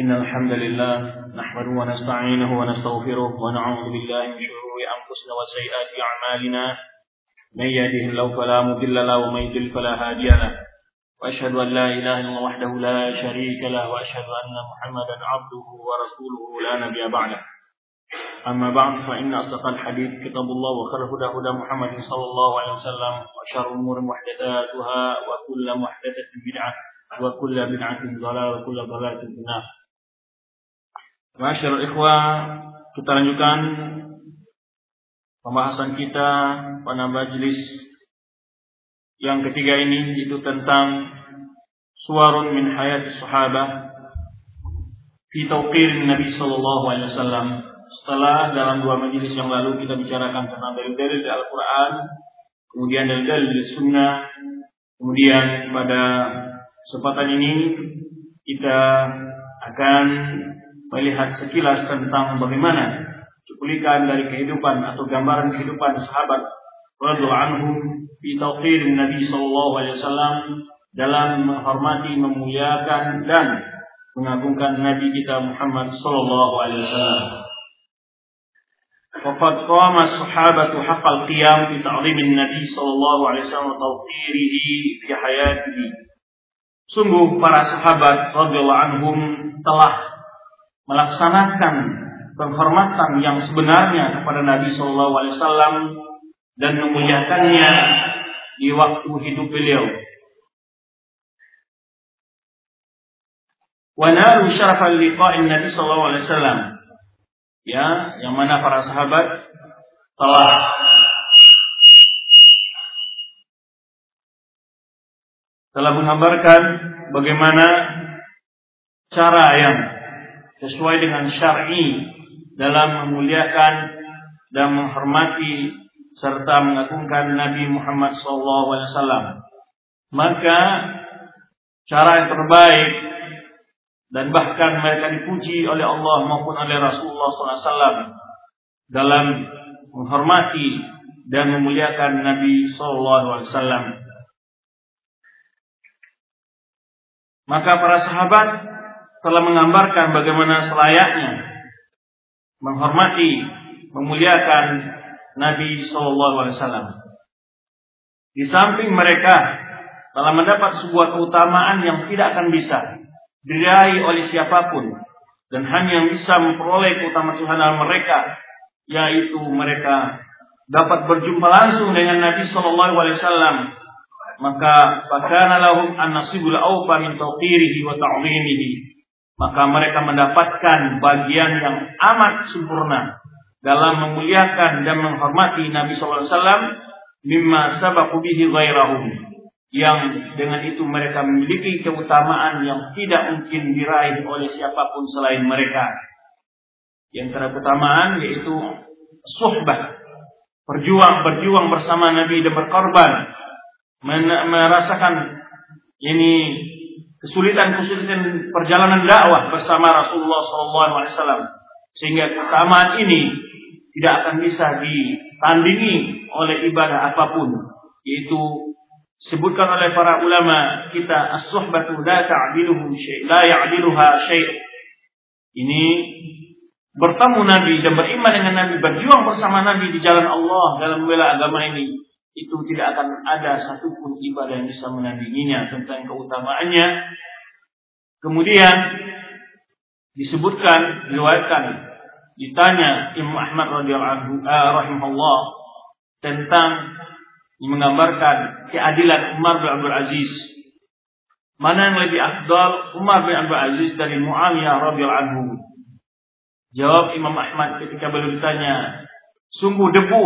إن الحمد لله نحمده ونستعينه ونستغفره ونعوذ بالله من شرور أنفسنا وسيئات أعمالنا. من يهده الله فلا مضل له ومن يضلل فلا هادي له. وأشهد أن لا إله إلا الله وحده لا شريك له وأشهد أن محمدا عبده ورسوله لا نبي بعده. أما بعد فإن أصدق الحديث كتاب الله وخير هدى هدى محمد صلى الله عليه وسلم وشر الأمور محدثاتها وكل محدثة بدعة وكل بدعة ضلالة وكل ضلالة في النار. Masyarul ikhwah, kita lanjutkan pembahasan kita pada majelis yang ketiga ini yaitu tentang suarun min hayat sahabah fi tauqir Nabi sallallahu alaihi wasallam. Setelah dalam dua majelis yang lalu kita bicarakan tentang dalil-dalil dari Al-Qur'an, kemudian dalil-dalil dari Sunnah, kemudian pada kesempatan ini kita akan melihat sekilas tentang bagaimana cuplikan dari kehidupan atau gambaran kehidupan sahabat radhiyallahu anhum fi tauqir Nabi sallallahu alaihi wasallam dalam menghormati, memuliakan dan mengagungkan Nabi kita Muhammad sallallahu alaihi wasallam. Waqad qama sahabatu haqqal qiyam bi ta'zimin Nabi sallallahu alaihi wasallam wa tawqirihi fi hayatihi. Sungguh para sahabat radhiyallahu anhum telah melaksanakan penghormatan yang sebenarnya kepada Nabi Shallallahu Alaihi Wasallam dan memuliakannya di waktu hidup beliau. Wanalu syarafal liqa'in Nabi Shallallahu Alaihi Wasallam. Ya, yang mana para sahabat telah telah menggambarkan bagaimana cara yang sesuai dengan syar'i dalam memuliakan dan menghormati serta mengagungkan Nabi Muhammad SAW. Maka cara yang terbaik dan bahkan mereka dipuji oleh Allah maupun oleh Rasulullah SAW dalam menghormati dan memuliakan Nabi SAW. Maka para sahabat telah menggambarkan bagaimana selayaknya menghormati, memuliakan Nabi Shallallahu Alaihi Wasallam. Di samping mereka telah mendapat sebuah keutamaan yang tidak akan bisa diraih oleh siapa pun dan hanya yang bisa memperoleh keutamaan Tuhan mereka yaitu mereka dapat berjumpa langsung dengan Nabi Shallallahu Alaihi Wasallam maka fakana lahum an-nasibul awfa min tawqirihi wa ta'zimihi maka mereka mendapatkan bagian yang amat sempurna dalam memuliakan dan menghormati Nabi sallallahu alaihi wasallam mimma sabaqu bihi ghairahum yang dengan itu mereka memiliki keutamaan yang tidak mungkin diraih oleh siapa pun selain mereka. Yang keutamaan yaitu suhbah, berjuang berjuang bersama Nabi dan berkorban, merasakan ini kesulitan-kesulitan perjalanan dakwah bersama Rasulullah SAW sehingga keutamaan ini tidak akan bisa ditandingi oleh ibadah apa pun. Yaitu sebutkan oleh para ulama kita as-suhbatu la ta'diluhu syai' la ya'diluha syai' ini bertemu Nabi dan beriman dengan Nabi berjuang bersama Nabi di jalan Allah dalam membela agama ini itu tidak akan ada satupun ibadah yang bisa menandinginya tentang keutamaannya. Kemudian disebutkan, diriwayatkan, ditanya Imam Ahmad radhiyallahu anhu rahimahullah tentang menggambarkan keadilan Umar bin Abdul Aziz. Mana yang lebih afdal Umar bin Abdul Aziz dari Muawiyah radhiyallahu anhu? Jawab Imam Ahmad ketika beliau ditanya, sungguh debu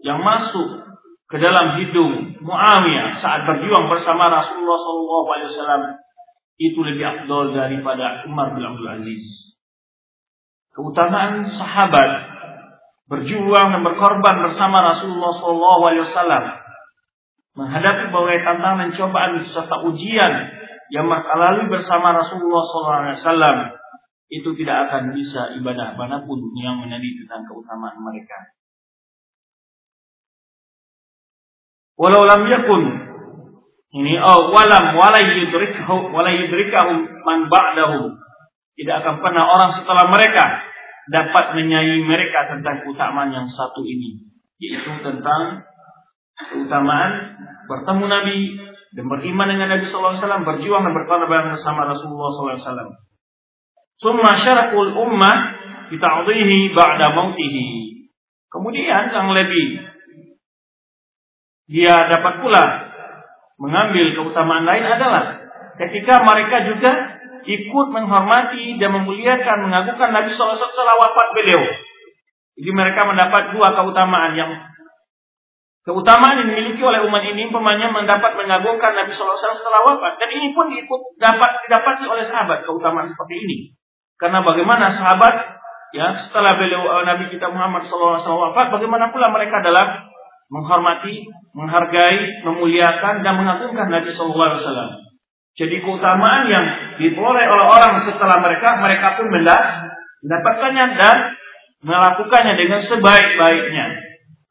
yang masuk ke dalam hidung Muawiyah saat berjuang bersama Rasulullah SAW itu lebih afdol daripada Umar bin Abdul Aziz. Keutamaan sahabat berjuang dan berkorban bersama Rasulullah SAW menghadapi berbagai tantangan cobaan serta ujian yang mereka lalui bersama Rasulullah SAW itu tidak akan bisa ibadah mana pun yang menjadi tentang keutamaan mereka. Walau lam yakun ini oh walam wala yudrikahu wala yudrikahu man ba'dahu tidak akan pernah orang setelah mereka dapat menyayi mereka tentang keutamaan yang satu ini, yaitu tentang keutamaan bertemu Nabi dan beriman dengan Nabi Wasallam, berjuang dan berkorban bersama Rasulullah Wasallam. Summa syarakul ummah bita'dhihi ba'da mautihi. Kemudian yang lebih dia dapat pula mengambil keutamaan lain adalah ketika mereka juga ikut menghormati dan memuliakan mengagungkan Nabi SAW setelah wafat beliau. Jadi mereka mendapat dua keutamaan yang keutamaan yang dimiliki oleh umat ini umpamanya mendapat mengagungkan Nabi SAW setelah wafat dan ini pun diikut dapat didapati oleh sahabat keutamaan seperti ini. Karena bagaimana sahabat ya setelah beliau eh, Nabi kita Muhammad SAW wafat, bagaimana pula mereka dalam menghormati, menghargai, memuliakan dan mengagungkan Nabi SAW. Jadi keutamaan yang diperoleh oleh orang setelah mereka, mereka pun mendapatkannya dan melakukannya dengan sebaik-baiknya.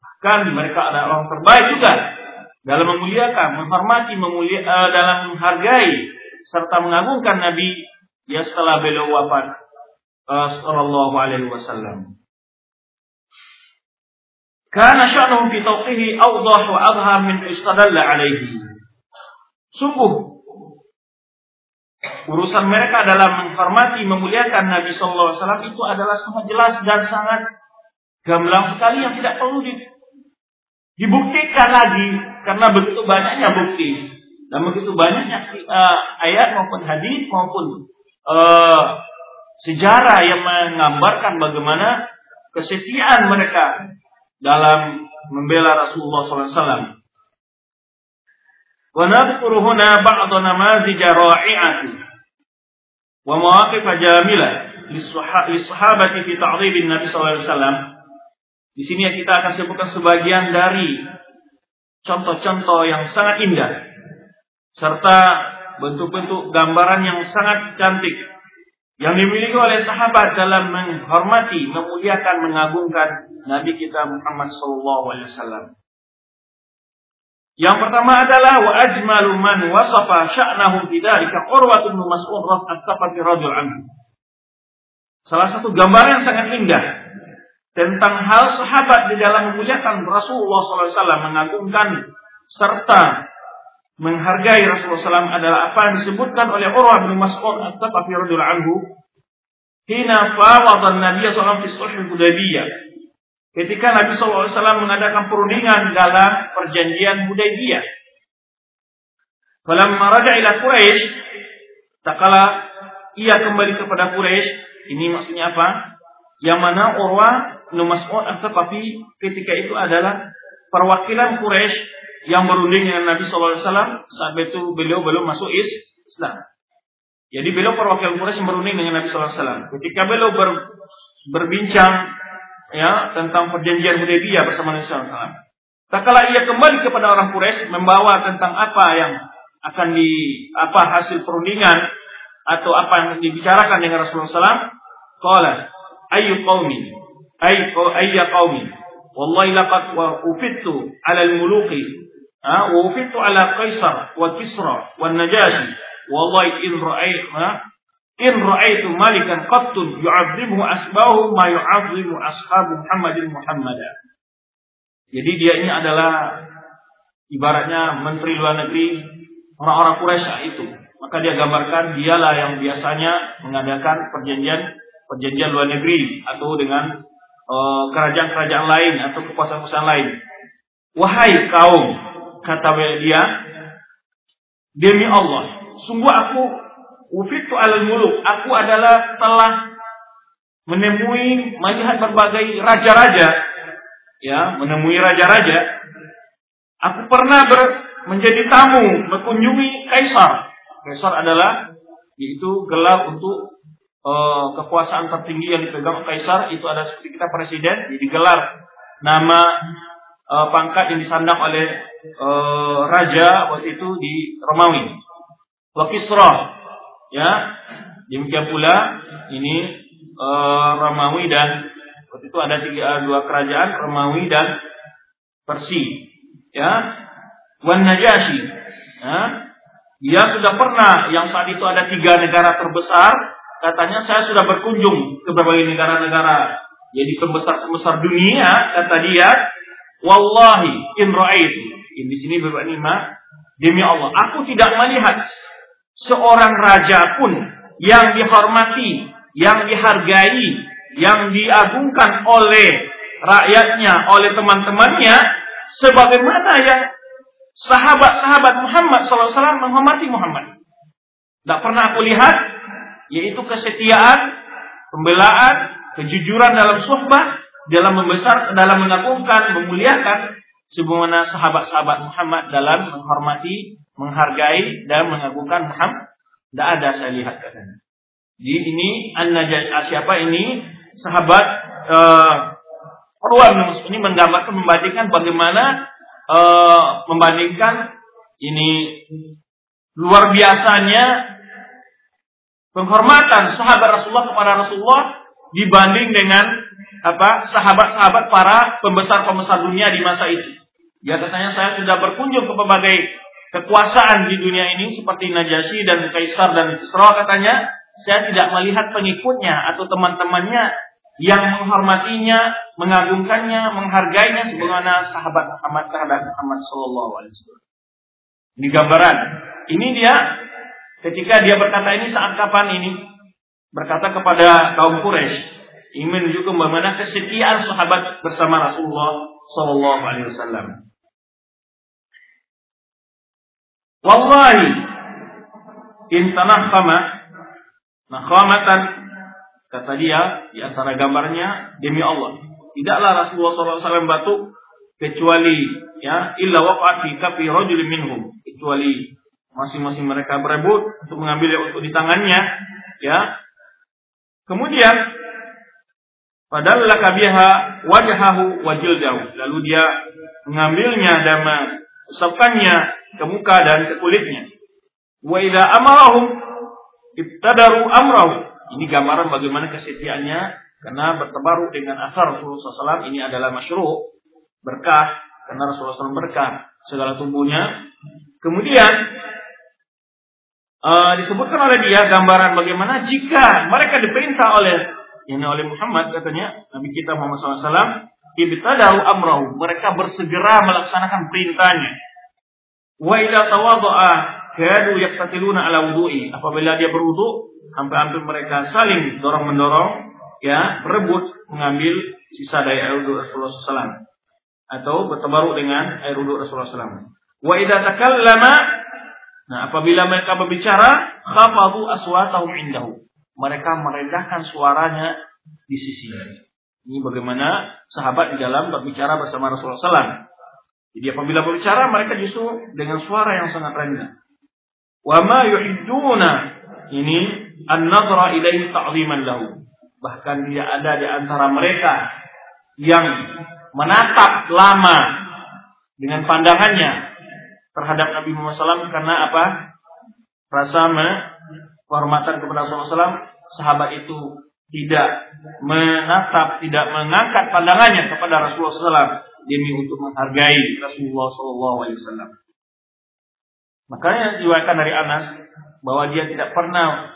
Bahkan mereka adalah orang terbaik juga dalam memuliakan, menghormati, memulia, uh, dalam menghargai serta mengagungkan Nabi ya setelah beliau wafat uh, sallallahu alaihi wasallam. Karena sya'nuhum fi tawqihi awdah wa adhar min istadalla alaihi. Sungguh urusan mereka dalam menghormati, memuliakan Nabi Wasallam itu adalah sangat jelas dan sangat gamblang sekali yang tidak perlu di, dibuktikan lagi. Karena begitu banyaknya bukti. Dan begitu banyaknya uh, ayat maupun hadis maupun uh, sejarah yang menggambarkan bagaimana kesetiaan mereka dalam membela Rasulullah SAW. Wa nadhkuru huna ba'd namazij ra'i'ati wa mawaqif jamila lis-sahabati fi ta'dhibin Nabi SAW. Di sini kita akan sebutkan sebagian dari contoh-contoh yang sangat indah serta bentuk-bentuk gambaran yang sangat cantik yang dimiliki oleh sahabat dalam menghormati, memuliakan, mengagungkan Nabi kita Muhammad SAW. Yang pertama adalah wa ajmalu man wasafa sya'nahu bidzalika Urwah bin Mas'ud radhiyallahu rajul anhu. Salah satu gambaran yang sangat indah tentang hal sahabat di dalam memuliakan Rasulullah SAW mengagungkan serta menghargai Rasulullah SAW adalah apa yang disebutkan oleh Urwah bin Mas'ud at-Tafafi radhiyallahu anhu hina fawadan Nabi SAW fi sulh Hudaybiyah ketika Nabi SAW mengadakan perundingan dalam perjanjian Hudaybiyah. Falamma maraja ila Quraisy, tak kala ia kembali kepada Quraisy, ini maksudnya apa? Yang mana Urwa bin Mas'ud tapi ketika itu adalah perwakilan Quraisy yang berunding dengan Nabi SAW saat itu beliau belum masuk Islam. Jadi beliau perwakilan Quraisy berunding dengan Nabi SAW. Ketika beliau ber, berbincang ya tentang perjanjian Hudaybiyah bersama Nabi SAW. Tak kala ia kembali kepada orang Quraisy membawa tentang apa yang akan di apa hasil perundingan atau apa yang dibicarakan dengan Rasulullah SAW, qala ayu qaumi ay ayya qaumi wallahi laqad wa ufittu ala al-muluki qaisar wa kisra wa najashi wallahi in ra'aytu In ra'aitu malikan qattun yu'azzimu asbahu ma yu'azzimu ashabu Muhammadin Muhammada. Jadi dia ini adalah ibaratnya menteri luar negeri orang-orang Quraisy itu. Maka dia gambarkan dialah yang biasanya mengadakan perjanjian perjanjian luar negeri atau dengan eh, kerajaan-kerajaan uh, lain atau kekuasaan-kekuasaan lain. Wahai kaum, kata dia, demi Allah, sungguh aku Ufitu alal muluk. Aku adalah telah menemui melihat berbagai raja-raja. Ya, menemui raja-raja. Aku pernah ber, menjadi tamu mengunjungi kaisar. Kaisar adalah yaitu gelar untuk uh, kekuasaan tertinggi yang dipegang kaisar itu ada seperti kita presiden jadi gelar nama uh, pangkat yang disandang oleh uh, raja waktu itu di Romawi. Wakisra Ya, demikian pula ini uh, Romawi dan waktu itu ada tiga dua kerajaan Romawi dan Persi. Ya, Wan Najasyi. Ya, dia sudah pernah yang saat itu ada tiga negara terbesar katanya saya sudah berkunjung ke berbagai negara-negara jadi pembesar-pembesar dunia kata dia wallahi in ra'aitu di sini Bapak Nima demi Allah aku tidak melihat seorang raja pun yang dihormati yang dihargai yang diagungkan oleh rakyatnya oleh teman-temannya sebagaimana yang sahabat-sahabat Muhammad SAW menghormati Muhammad. Tidak pernah aku lihat yaitu kesetiaan, pembelaan, kejujuran dalam suhbah, dalam membesar, dalam mengagungkan, memuliakan sebagaimana sahabat-sahabat Muhammad dalam menghormati, menghargai dan mengagungkan Muhammad. Tidak ada saya lihat katanya. Di ini an siapa ini sahabat uh, ini menggambarkan membandingkan bagaimana uh, membandingkan ini luar biasanya penghormatan sahabat Rasulullah kepada Rasulullah dibanding dengan apa sahabat-sahabat para pembesar-pembesar dunia di masa itu. Ya katanya saya sudah berkunjung ke berbagai kekuasaan di dunia ini seperti Najasyi dan Kaisar dan Kisra katanya saya tidak melihat pengikutnya atau teman-temannya yang menghormatinya, mengagungkannya, menghargainya sebagaimana sahabat Muhammad terhadap Muhammad Sallallahu Alaihi Wasallam. Ini gambaran. Ini dia ketika dia berkata ini saat kapan ini berkata kepada kaum Quraisy ingin menunjukkan bagaimana kesetiaan sahabat bersama Rasulullah Sallallahu Alaihi Wasallam. Wallahi in tanahkama nakhamatan Kata dia di antara gambarnya demi Allah, tidaklah Rasulullah SAW batuk kecuali ya illa waqa'at fi kafi minhum. Kecuali masing-masing mereka berebut untuk mengambil untuk di tangannya ya. Kemudian padahal lakabiha wajahahu wajildahu lalu dia mengambilnya dan mengusapkannya ke muka dan ke kulitnya. Wa idza amarahum ibtadaru amrahu ini gambaran bagaimana kesetiaannya. Karena bertebaru dengan asar Rasulullah SAW ini adalah masyruh berkah. Karena Rasulullah SAW berkah segala tubuhnya. Kemudian uh, disebutkan oleh dia gambaran bagaimana jika mereka diperintah oleh ini oleh Muhammad katanya Nabi kita Muhammad SAW ibtadau amrahu mereka bersegera melaksanakan perintahnya wa idza tawaddaa kadu yaqtatiluna ala wudu'i apabila dia berwudu hampir-hampir mereka saling dorong mendorong ya berebut mengambil sisa dari air wudhu Rasulullah SAW atau bertabaruk dengan air wudhu Rasulullah SAW. Wa idza takallama nah apabila mereka berbicara khafadu aswatahum indahu. Mereka merendahkan suaranya di sisinya. Ini bagaimana sahabat di dalam berbicara bersama Rasulullah SAW. Jadi apabila berbicara mereka justru dengan suara yang sangat rendah. Wa ma yuhidduna ini an-nadra ilaihi ta'ziman lahu. Bahkan dia ada di antara mereka yang menatap lama dengan pandangannya terhadap Nabi Muhammad SAW karena apa? Rasa kehormatan kepada Rasulullah SAW, sahabat itu tidak menatap, tidak mengangkat pandangannya kepada Rasulullah SAW demi untuk menghargai Rasulullah SAW. Makanya diwakilkan dari Anas bahwa dia tidak pernah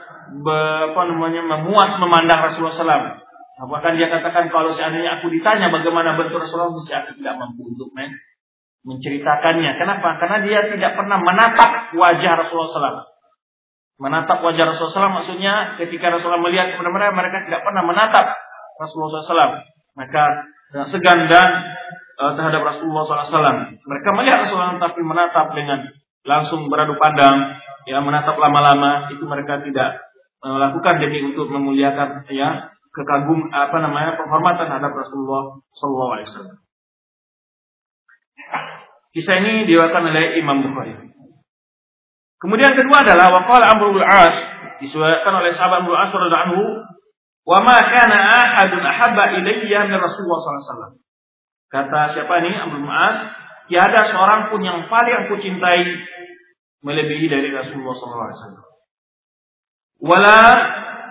apa namanya memuas memandang Rasulullah SAW. Bahkan dia katakan kalau seandainya aku ditanya bagaimana bentuk Rasulullah, mesti aku tidak mampu untuk men menceritakannya. Kenapa? Karena dia tidak pernah menatap wajah Rasulullah SAW. Menatap wajah Rasulullah SAW maksudnya ketika Rasulullah melihat kepada mereka, mereka tidak pernah menatap Rasulullah SAW. Maka dengan segan dan uh, terhadap Rasulullah SAW. Mereka melihat Rasulullah tapi menatap dengan langsung beradu pandang, ya menatap lama-lama itu mereka tidak melakukan demi untuk memuliakan ya kekagum apa namanya penghormatan terhadap Rasulullah Wasallam. Kisah ini diwakilkan oleh Imam Bukhari. Kemudian kedua adalah waqala Amr bin As disuarakan oleh sahabat bin As radhiyallahu anhu wa ma kana ahadun ahabba ilayya min Rasulullah sallallahu alaihi wasallam. Kata siapa ini bin As, tiada seorang pun yang paling aku cintai melebihi dari Rasulullah sallallahu alaihi wasallam wala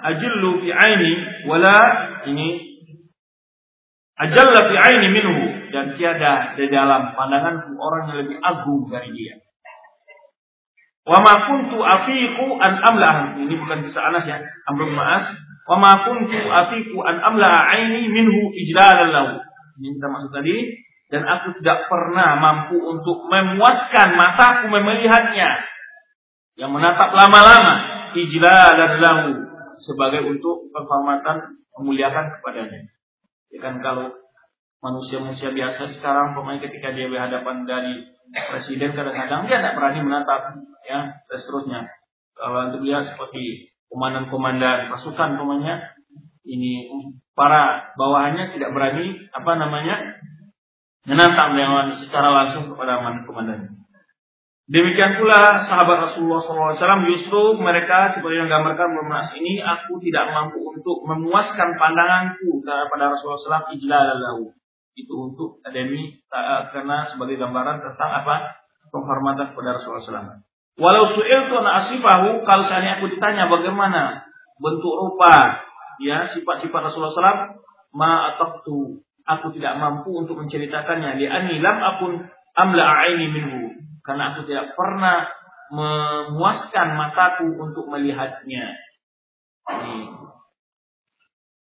ajillu fi aini wala ini ajalla fi aini minhu dan tiada di dalam pandangan orang yang lebih agung dari dia. Wa ma kuntu afiqu an amla ini bukan kisah Anas ya, Amr bin Ma'as. Wa ma kuntu afiqu an amla aini minhu ijlalan lahu. Ini kita maksud tadi dan aku tidak pernah mampu untuk memuaskan mataku melihatnya yang menatap lama-lama ijlalan lahu sebagai untuk penghormatan memuliakan kepadanya. Ya kan kalau manusia-manusia biasa sekarang pemain ketika dia berhadapan dari presiden kadang-kadang dia tidak berani menatap ya dan seterusnya. Kalau untuk lihat seperti komandan-komandan pasukan pemainnya ini para bawahannya tidak berani apa namanya menantang dengan secara langsung kepada komandan. Demikian pula sahabat Rasulullah SAW justru mereka seperti yang gambarkan memas ini aku tidak mampu untuk memuaskan pandanganku kepada Rasulullah SAW ijlalallahu itu untuk akademi karena sebagai gambaran tentang apa penghormatan kepada Rasulullah SAW. Walau su'il tu asifahu kalau seandainya aku ditanya bagaimana bentuk rupa ya sifat-sifat Rasulullah SAW tu aku tidak mampu untuk menceritakannya di ani lam akun amla aini minhu karena aku tidak pernah memuaskan mataku untuk melihatnya.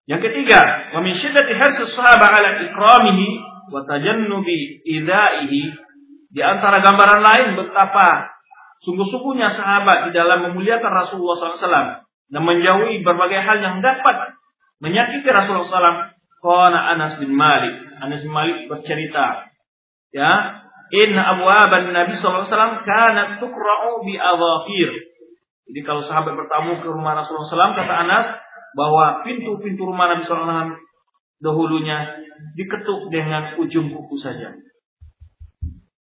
Yang ketiga, wa min syiddati hirsi sahabat ala ikramihi wa tajannubi idaihi di antara gambaran lain betapa sungguh-sungguhnya sahabat di dalam memuliakan Rasulullah SAW dan menjauhi berbagai hal yang dapat menyakiti Rasulullah SAW. Qana Anas bin Malik. Anas bin Malik bercerita, ya, Inna abwaban Nabi wasallam kanat tuqra'u bi. Jadi kalau sahabat bertamu ke rumah Rasulullah SAW kata Anas bahwa pintu-pintu rumah Nabi SAW dahulunya diketuk dengan ujung kuku saja.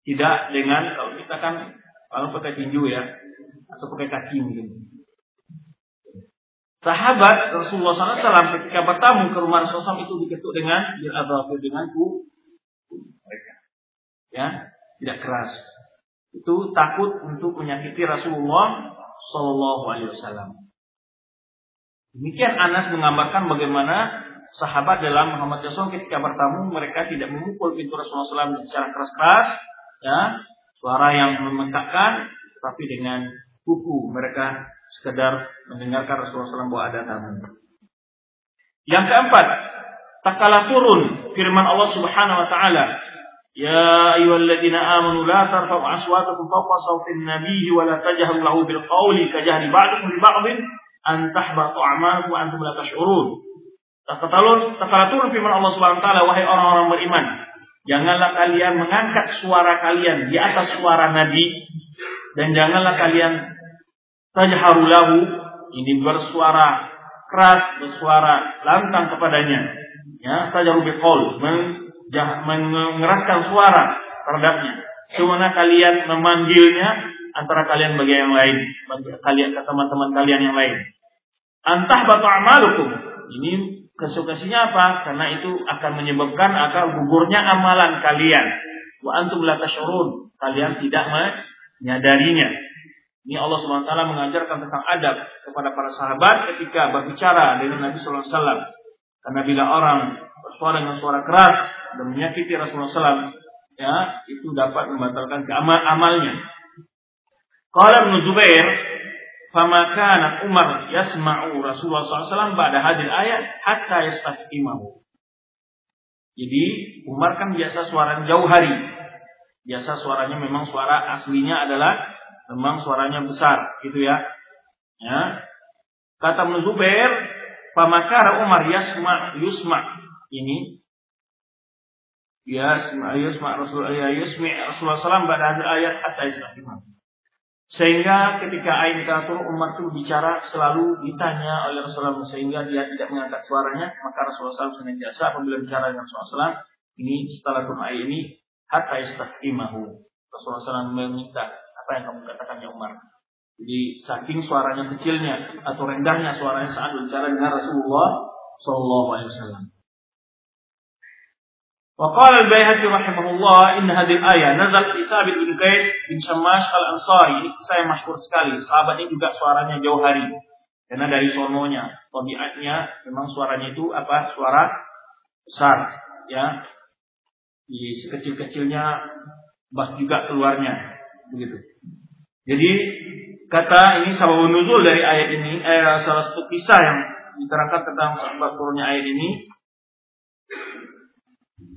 Tidak dengan kalau kita kan kalau pakai tinju ya atau pakai kaki mungkin. Sahabat Rasulullah SAW ketika bertamu ke rumah Rasulullah itu diketuk dengan dengan kuku mereka ya tidak keras. Itu takut untuk menyakiti Rasulullah Shallallahu Alaihi Wasallam. Demikian Anas menggambarkan bagaimana sahabat dalam Muhammad Rasul ketika bertamu mereka tidak memukul pintu Rasulullah SAW secara keras-keras, ya, suara yang memekakkan, tapi dengan kuku mereka sekedar mendengarkan Rasulullah SAW bahwa ada tamu. Yang keempat, takala turun firman Allah Subhanahu Wa Taala, Ya ayyuhalladzina amanu la tarfa'u aswatakum fawqa sawtin nabiyyi wa la tajharu lahu bil qawli kajahri ba'dikum li ba'din antahbatu amalukum wa antum la tash'urun. Taqatalun taqalatun firman Allah Subhanahu wa taala wahai orang-orang beriman, janganlah kalian mengangkat suara kalian di atas suara nabi dan janganlah kalian tajharulahu ini bersuara keras, bersuara lantang kepadanya. Ya, tajaru biqaul, mengeraskan suara terhadapnya. Semana kalian memanggilnya antara kalian bagi yang lain, bagi kalian ke teman-teman kalian yang lain. Antah batu amalukum. Ini konsekuensinya apa? Karena itu akan menyebabkan akan gugurnya amalan kalian. Wa antum la. Kalian tidak menyadarinya. Ini Allah SWT mengajarkan tentang adab kepada para sahabat ketika berbicara dengan Nabi SAW. Karena bila orang bersuara dengan suara keras dan menyakiti Rasulullah SAW, ya itu dapat membatalkan keamal amalnya. Kalau Ibnu Zubair, "Fama kana Umar yasma'u Rasulullah SAW pada hadir ayat hatta yastaqimahu." Jadi Umar kan biasa suaranya jauh hari. Biasa suaranya memang suara aslinya adalah memang suaranya besar, gitu ya. Ya. Kata Ibnu Zubair, "Famakara Umar yasma yusma." Ini Ya yasma Rasul ya yasmi Rasulullah SAW pada akhir ayat hatta yasma. Sehingga ketika turun Umar itu bicara selalu ditanya oleh Rasulullah sehingga dia tidak mengangkat suaranya maka Rasulullah SAW senantiasa apabila bicara dengan Rasulullah SAW ini setelah ayat ini hatta yastaqimahu. Rasulullah SAW meminta apa yang kamu katakan ya Umar. Jadi saking suaranya kecilnya atau rendahnya suaranya saat berbicara dengan Rasulullah Wasallam. وقال البيهقي رحمه الله إن هذه الآية نزل في ثابت bin Qais bin Shamash al-Ansari. Ini kisah yang masyhur sekali. Sahabat ini juga suaranya jauh hari. Karena dari sononya, tabiatnya memang suaranya itu apa? Suara besar, ya. Di sekecil-kecilnya bas juga keluarnya, begitu. Jadi kata ini sabab nuzul dari ayat ini, eh, salah satu kisah yang diterangkan tentang sebab turunnya ayat ini,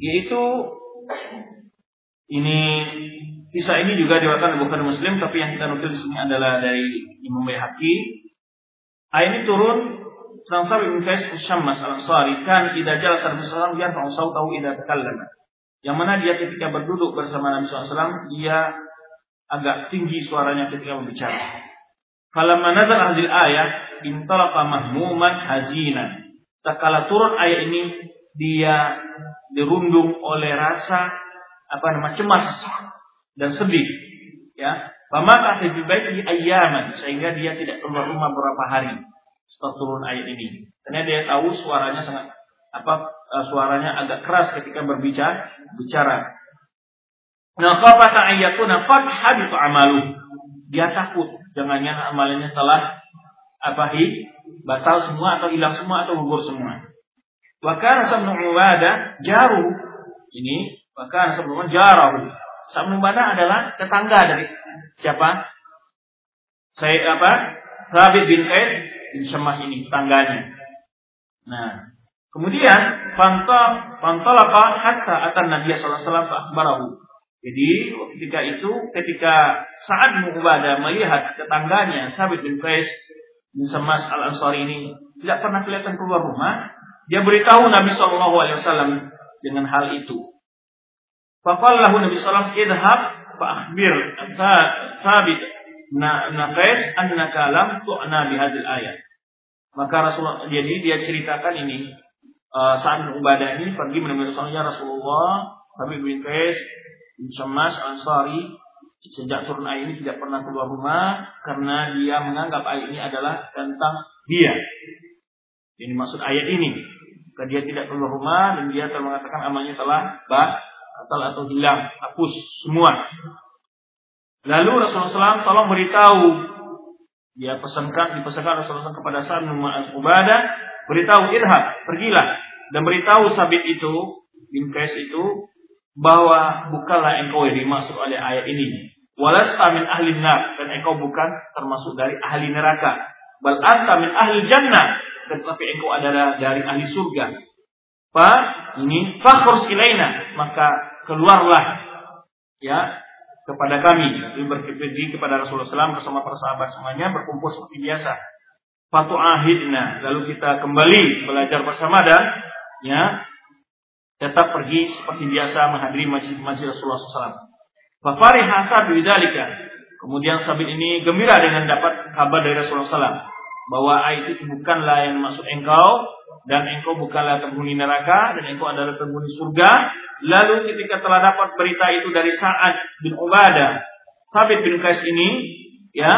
yaitu ini kisah ini juga diwakilkan bukan Muslim, tapi yang kita nukil di sini adalah dari Imam Bayhaqi. Ayat ini turun Sabit bin Qais Syammas al-Ansari kan idza jalasa alaihi wasallam sautahu idza takallama. Yang mana dia ketika berduduk bersama Nabi SAW, dia agak tinggi suaranya ketika berbicara. Falamma nazal hadil ayat, intalaqa mahmuman hazinan. kala turun ayat ini, dia dirundung oleh rasa apa nama cemas dan sedih. Ya, Pamaka fi baiti ayyaman sehingga dia tidak keluar rumah beberapa hari setelah turun ayat ini. Karena dia tahu suaranya sangat apa uh, suaranya agak keras ketika berbicara bicara. Nah, qafata ayatuna qad habitu amalu. Dia takut jangannya amalannya telah apa hi batal semua atau hilang semua atau gugur semua. Wa kana sabnu ubada jaru ini wa kana sabnu jarahu. Sabnu ubada adalah tetangga dari siapa? Saya apa? Rabit bin Qais bin Syammas ini tangganya. Nah, kemudian pantol pantolaka hatta atan Nabi sallallahu alaihi wasallam akhbarahu. Jadi ketika itu ketika saat Mu'badah melihat tetangganya Sabit bin Qais bin Syammas al-Ansari ini tidak pernah kelihatan keluar rumah, dia beritahu Nabi sallallahu alaihi wasallam dengan hal itu. Faqala lahu Nabi wasallam idhab fa akhbir Sabit naqais annaka lam tu'na bihadzal ayat. Maka Rasulullah jadi dia ceritakan ini uh, saat Ubadah ini pergi menemui Rasulullah Rasulullah Habib bin Qais bin Syammas Ansari sejak turun ayat ini tidak pernah keluar rumah karena dia menganggap ayat ini adalah tentang dia. Ini maksud ayat ini. Karena dia tidak keluar rumah dan dia telah mengatakan amalnya telah batal atau hilang, hapus semua. Lalu Rasulullah SAW tolong beritahu dia pesankan dipesankan Rasulullah SAW kepada Sa'ad bin Ubadah beritahu irhab pergilah. Dan beritahu Sabit itu bin Qais itu bahwa bukanlah engkau yang dimaksud oleh ayat ini. Walasta min ahli nar. Dan engkau bukan termasuk dari ahli neraka. Bal anta min ahli jannah tetapi engkau adalah dari ahli surga Pak ini fakhrus ilaina maka keluarlah ya kepada kami. Jadi berpergi kepada Rasulullah SAW bersama para sahabat semuanya berkumpul seperti biasa. Fatu ahidna. Lalu kita kembali belajar bersama dan ya tetap pergi seperti biasa menghadiri masjid masjid Rasulullah SAW. Fafari hasab bidalika. Kemudian sabit ini gembira dengan dapat kabar dari Rasulullah SAW bahwa itu bukanlah yang maksud engkau dan engkau bukanlah penghuni neraka dan engkau adalah penghuni surga. Lalu ketika telah dapat berita itu dari Sa'ad bin Ubadah, Sabit bin Qais ini ya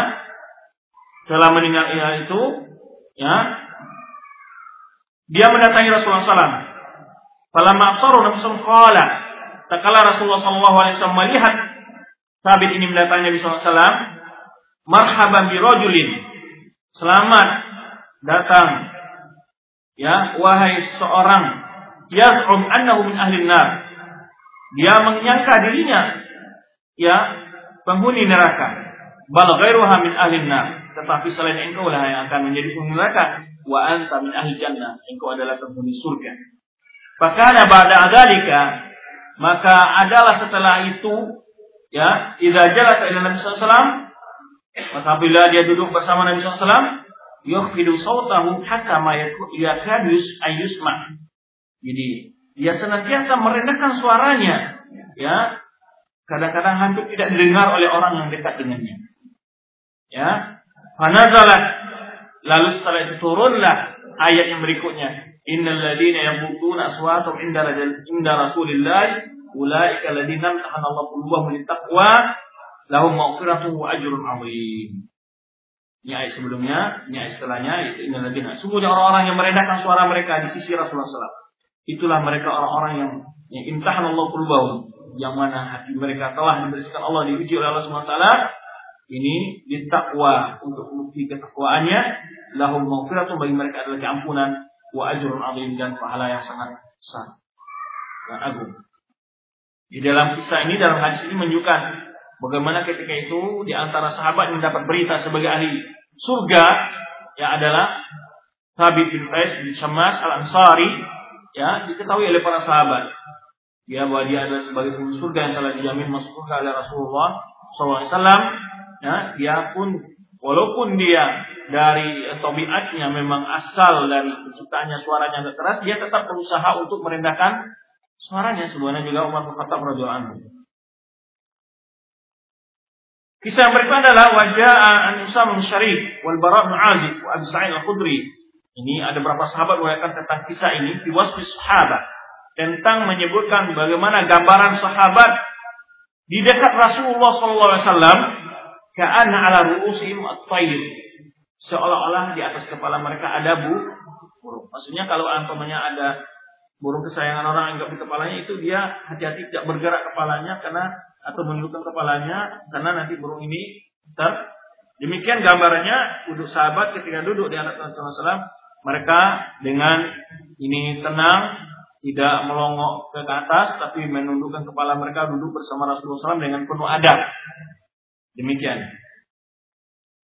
telah meninggal itu ya dia mendatangi Rasulullah SAW. Falamma absaru SAW Tak kala Rasulullah SAW melihat Sabit ini mendatangi Nabi SAW, marhaban bi rajulin. Selamat datang. Ya wahai seorang. Yaz'um annahu min ahli nar. Dia menyangka dirinya. Ya penghuni neraka. Bal ghairuha min ahli nar. Tetapi selain engkau lah yang akan menjadi penghuni neraka. Wa anta min ahli jannah. Engkau adalah penghuni surga. Fakana ba'da adzalika maka adalah setelah itu ya idza jalasa ila Nabi sallallahu alaihi wasallam maka bila dia duduk bersama Nabi wasallam yukhfidu sautahu hatta ma yakadu ayusma. Jadi dia senantiasa merendahkan suaranya, ya. Kadang-kadang hampir tidak didengar oleh orang yang dekat dengannya. Ya. Fanazalat lalu setelah itu turunlah ayat yang berikutnya. Innal ladina yabutuna aswatum inda inda Rasulillah ulaika ladina tahana Allah qulubahum littaqwa lahum maghfiratun wa ajrun 'azim. Ini ayat sebelumnya, ini ayat setelahnya, itu innalladzina. Sungguhnya orang-orang yang merendahkan suara mereka di sisi Rasulullah SAW. Itulah mereka orang-orang yang yang imtahan Allah qulubahum, yang mana hati mereka telah dibersihkan Allah diuji oleh Allah SWT. Ini ditakwa untuk bukti ketakwaannya, lahum maghfiratun bagi mereka adalah keampunan wa ajrun azim dan pahala yang sangat besar dan agung. Di dalam kisah ini dalam hadis ini menunjukkan Bagaimana ketika itu di antara sahabat yang mendapat berita sebagai ahli surga ya adalah Thabit bin Qais bin Syammas al-Ansari ya diketahui oleh para sahabat. Ya bahwa dia adalah sebagai penghuni surga yang telah dijamin masuk surga oleh Rasulullah SAW ya dia pun walaupun dia dari tabiatnya memang asal dari penciptaannya suaranya agak keras dia tetap berusaha untuk merendahkan suaranya. Sebagaimana juga Umar bin Khattab radhiyallahu Kisah berikutnya adalah wajah an Usam bin wal Bara' bin Azib wa Abu Sa'id al-Khudri. Ini ada beberapa sahabat mengatakan tentang kisah ini di wasfi sahabat tentang menyebutkan bagaimana gambaran sahabat di dekat Rasulullah sallallahu alaihi wasallam ala ru'usihim at-tayr. Seolah-olah di atas kepala mereka ada bu burung. Maksudnya kalau umpamanya ada burung kesayangan orang yang di kepalanya itu dia hati-hati tidak bergerak kepalanya karena atau menundukkan kepalanya karena nanti burung ini ter demikian gambarannya duduk sahabat ketika duduk di atas Rasulullah SAW mereka dengan ini tenang tidak melongok ke atas tapi menundukkan kepala mereka duduk bersama Rasulullah SAW dengan penuh adab. Demikian.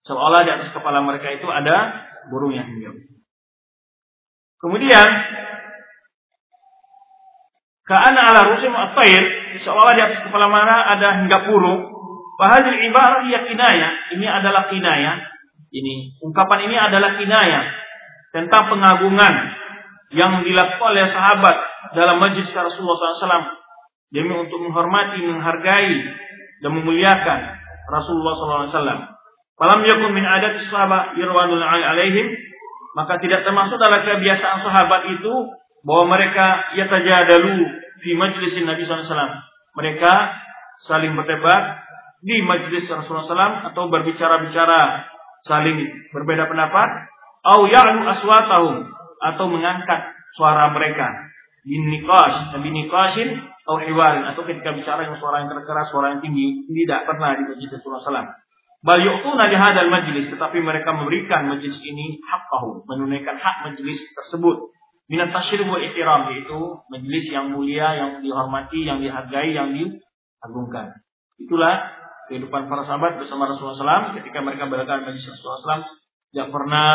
Seolah di atas kepala mereka itu ada burung yang hinggap kemudian Ka'ana ala rusim at-tair, seolah di atas kepala mana ada hingga burung. Fahadil ibarah ya kinaya. Ini adalah kinaya. Ini ungkapan ini adalah kinaya tentang pengagungan yang dilakukan oleh sahabat dalam majlis Rasulullah SAW demi untuk menghormati, menghargai dan memuliakan Rasulullah SAW. Falam yakun min adat sahabat yirwanul alaihim maka tidak termasuk dalam kebiasaan sahabat itu bahwa mereka yatajadalu fi majlisin Nabi SAW. Mereka saling berdebat di majlis Rasulullah SAW atau berbicara-bicara saling berbeda pendapat au ya'lu aswatahum atau mengangkat suara mereka binikash dan binikashin atau hiwarin atau ketika bicara yang suara yang keras suara yang tinggi tidak pernah di majlis Rasulullah SAW. Bal yu'tuna di hadal majlis tetapi mereka memberikan majlis ini haqqahu menunaikan hak majlis tersebut Minat tasyir wa ikram yaitu majelis yang mulia, yang dihormati, yang dihargai, yang diagungkan. Itulah kehidupan para sahabat bersama Rasulullah SAW ketika mereka berada majelis Rasulullah SAW tidak pernah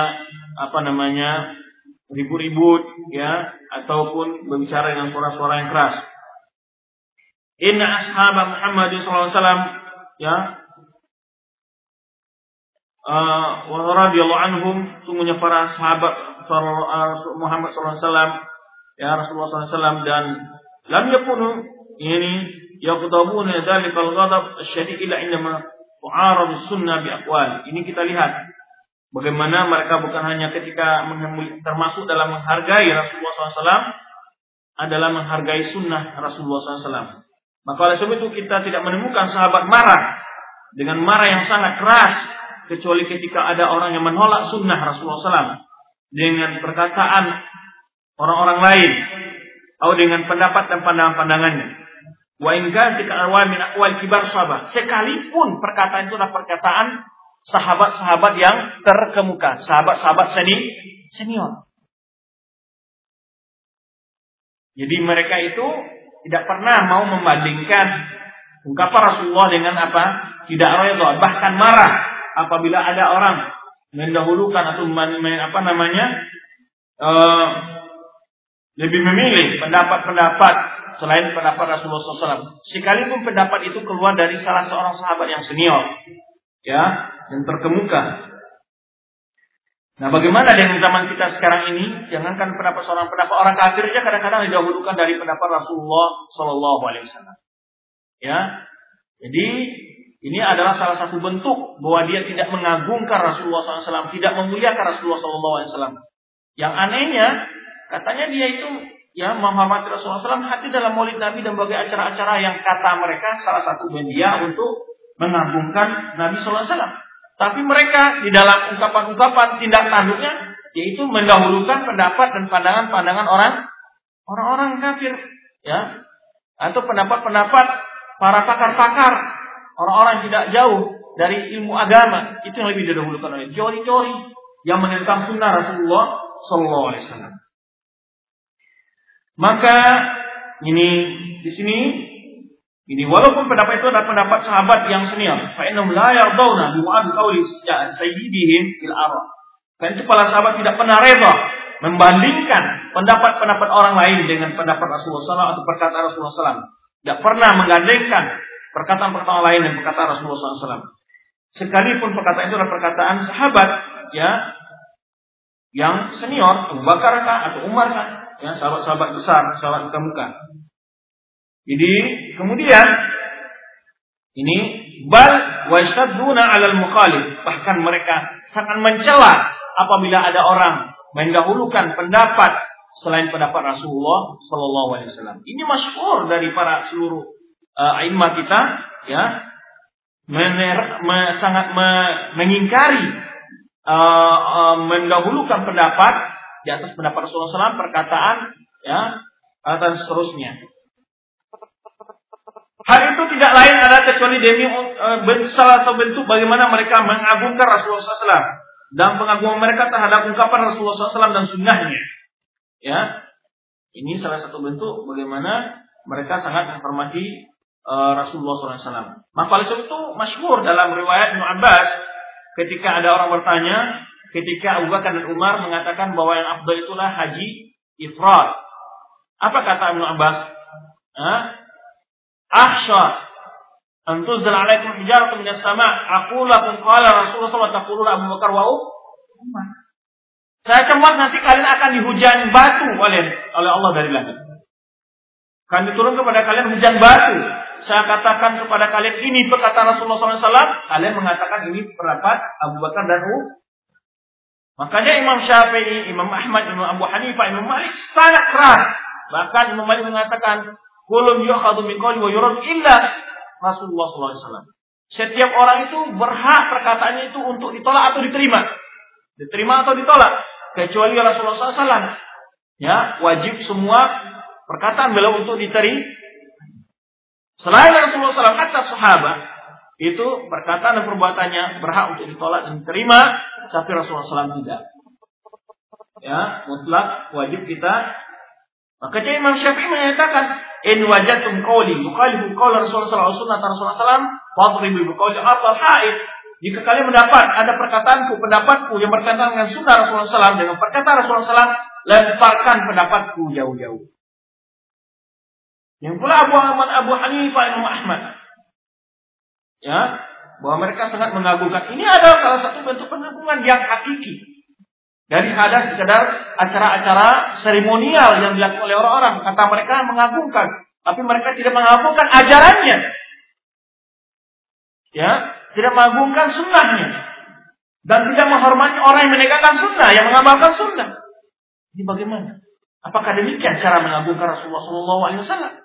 apa namanya ribut-ribut ya ataupun berbicara dengan suara-suara yang keras. Inna ashab Muhammad SAW ya uh, radhiyallahu anhum sungguhnya para sahabat Muhammad SAW ya Rasulullah SAW dan lam yakunu ini yaqtabuna dzalika al-ghadab asy-syadid illa indama tu'arad sunnah bi aqwal. Ini kita lihat bagaimana mereka bukan hanya ketika termasuk dalam menghargai Rasulullah SAW adalah menghargai sunnah Rasulullah SAW. Maka oleh sebab itu kita tidak menemukan sahabat marah dengan marah yang sangat keras kecuali ketika ada orang yang menolak sunnah Rasulullah SAW dengan perkataan orang-orang lain atau dengan pendapat dan pandangan-pandangannya. Wa in arwah min aqwal kibar sahabat. Sekalipun perkataan itu adalah perkataan sahabat-sahabat yang terkemuka, sahabat-sahabat seni senior. Jadi mereka itu tidak pernah mau membandingkan ungkapan Rasulullah dengan apa? Tidak redha, bahkan marah apabila ada orang mendahulukan atau apa namanya uh, lebih memilih pendapat-pendapat selain pendapat Rasulullah SAW. Sekalipun pendapat itu keluar dari salah seorang sahabat yang senior, ya, yang terkemuka. Nah, bagaimana dengan zaman kita sekarang ini? Jangankan pendapat seorang pendapat orang kafir saja kadang-kadang didahulukan dari pendapat Rasulullah Wasallam. Ya, jadi ini adalah salah satu bentuk bahwa dia tidak mengagungkan Rasulullah SAW, tidak memuliakan Rasulullah SAW. Yang anehnya, katanya dia itu ya menghormati Rasulullah SAW hati dalam maulid Nabi dan berbagai acara-acara yang kata mereka salah satu media untuk mengagungkan Nabi SAW. Tapi mereka di dalam ungkapan-ungkapan tindak tanduknya yaitu mendahulukan pendapat dan pandangan-pandangan orang orang-orang kafir ya atau pendapat-pendapat para pakar-pakar orang-orang tidak jauh dari ilmu agama itu yang lebih didahulukan oleh teori-teori yang menentang sunnah Rasulullah Sallallahu Alaihi Wasallam. Maka ini di sini Ini walaupun pendapat itu adalah pendapat sahabat yang senior. Fa'inam la yardawna bimu'ad qawli sayyidihim fil arah. Karena itu para sahabat tidak pernah reda membandingkan pendapat-pendapat orang lain dengan pendapat Rasulullah SAW atau perkataan Rasulullah SAW. Tidak pernah menggandengkan perkataan-perkataan lain dan perkataan Rasulullah SAW. Sekalipun perkataan itu adalah perkataan sahabat, ya, yang senior, Abu Bakar atau Umar kah, ya, sahabat-sahabat besar, sahabat muka-muka. Jadi kemudian ini bal wasyadduna 'alal mukhalif bahkan mereka sangat mencela apabila ada orang mendahulukan pendapat selain pendapat Rasulullah Shallallahu Alaihi Wasallam. Ini masyhur dari para seluruh uh, kita, ya, mener, me, sangat me, mengingkari uh, uh, mendahulukan pendapat di atas pendapat Rasulullah SAW perkataan, ya, dan seterusnya. Hal itu tidak lain adalah kecuali demi uh, salah satu bentuk bagaimana mereka mengagungkan Rasulullah SAW dan pengagungan mereka terhadap ungkapan Rasulullah SAW dan sunnahnya. Ya, ini salah satu bentuk bagaimana mereka sangat menghormati uh, Rasulullah SAW. Maka itu masyhur dalam riwayat Ibnu Abbas ketika ada orang bertanya, ketika Abu Bakar dan Umar mengatakan bahwa yang afdal itulah haji ifrad. Apa kata Ibnu Abbas? Hah? akhsha an tuzal alaikum hijaratun minas sama' aku lakum qala Rasulullah SAW taquluna Abu Bakar wa Umar. Saya cemas nanti kalian akan dihujan batu oleh oleh Allah dari langit. Kan diturun kepada kalian hujan batu. Saya katakan kepada kalian ini perkataan Rasulullah SAW. Kalian mengatakan ini pendapat Abu Bakar dan Umar. Makanya Imam Syafi'i, Imam Ahmad, Imam Abu Hanifah, Imam Malik sangat keras. Bahkan Imam Malik mengatakan Kulun yukhadu min qawli wa yurad illa Rasulullah SAW. Setiap orang itu berhak perkataannya itu untuk ditolak atau diterima. Diterima atau ditolak. Kecuali Rasulullah SAW. Ya, wajib semua perkataan beliau untuk diterima. Selain Rasulullah SAW, kata sahabat, itu perkataan dan perbuatannya berhak untuk ditolak dan diterima, tapi Rasulullah SAW tidak. Ya, mutlak wajib kita maka jadi Imam Syafi'i menyatakan, "In wajadtum qawli yukhalifu qaul Rasulullah alaihi wasallam Rasulullah sallam, fadribu bi qawli atal haid." Jika kalian mendapat ada perkataanku, pendapatku yang bertentangan dengan sunnah Rasulullah SAW dengan perkataan Rasulullah SAW, lemparkan pendapatku jauh-jauh. Yang pula Abu Ahmad, Abu Hanifah, Imam Ahmad. Ya, bahwa mereka sangat mengagungkan. Ini adalah salah satu bentuk pengagungan yang hakiki. Dari ada sekedar acara-acara seremonial yang dilakukan oleh orang-orang. Kata mereka mengagungkan. Tapi mereka tidak mengagungkan ajarannya. Ya, tidak mengagungkan sunnahnya. Dan tidak menghormati orang yang menegakkan sunnah, yang mengamalkan sunnah. Ini bagaimana? Apakah demikian cara mengagungkan Rasulullah SAW?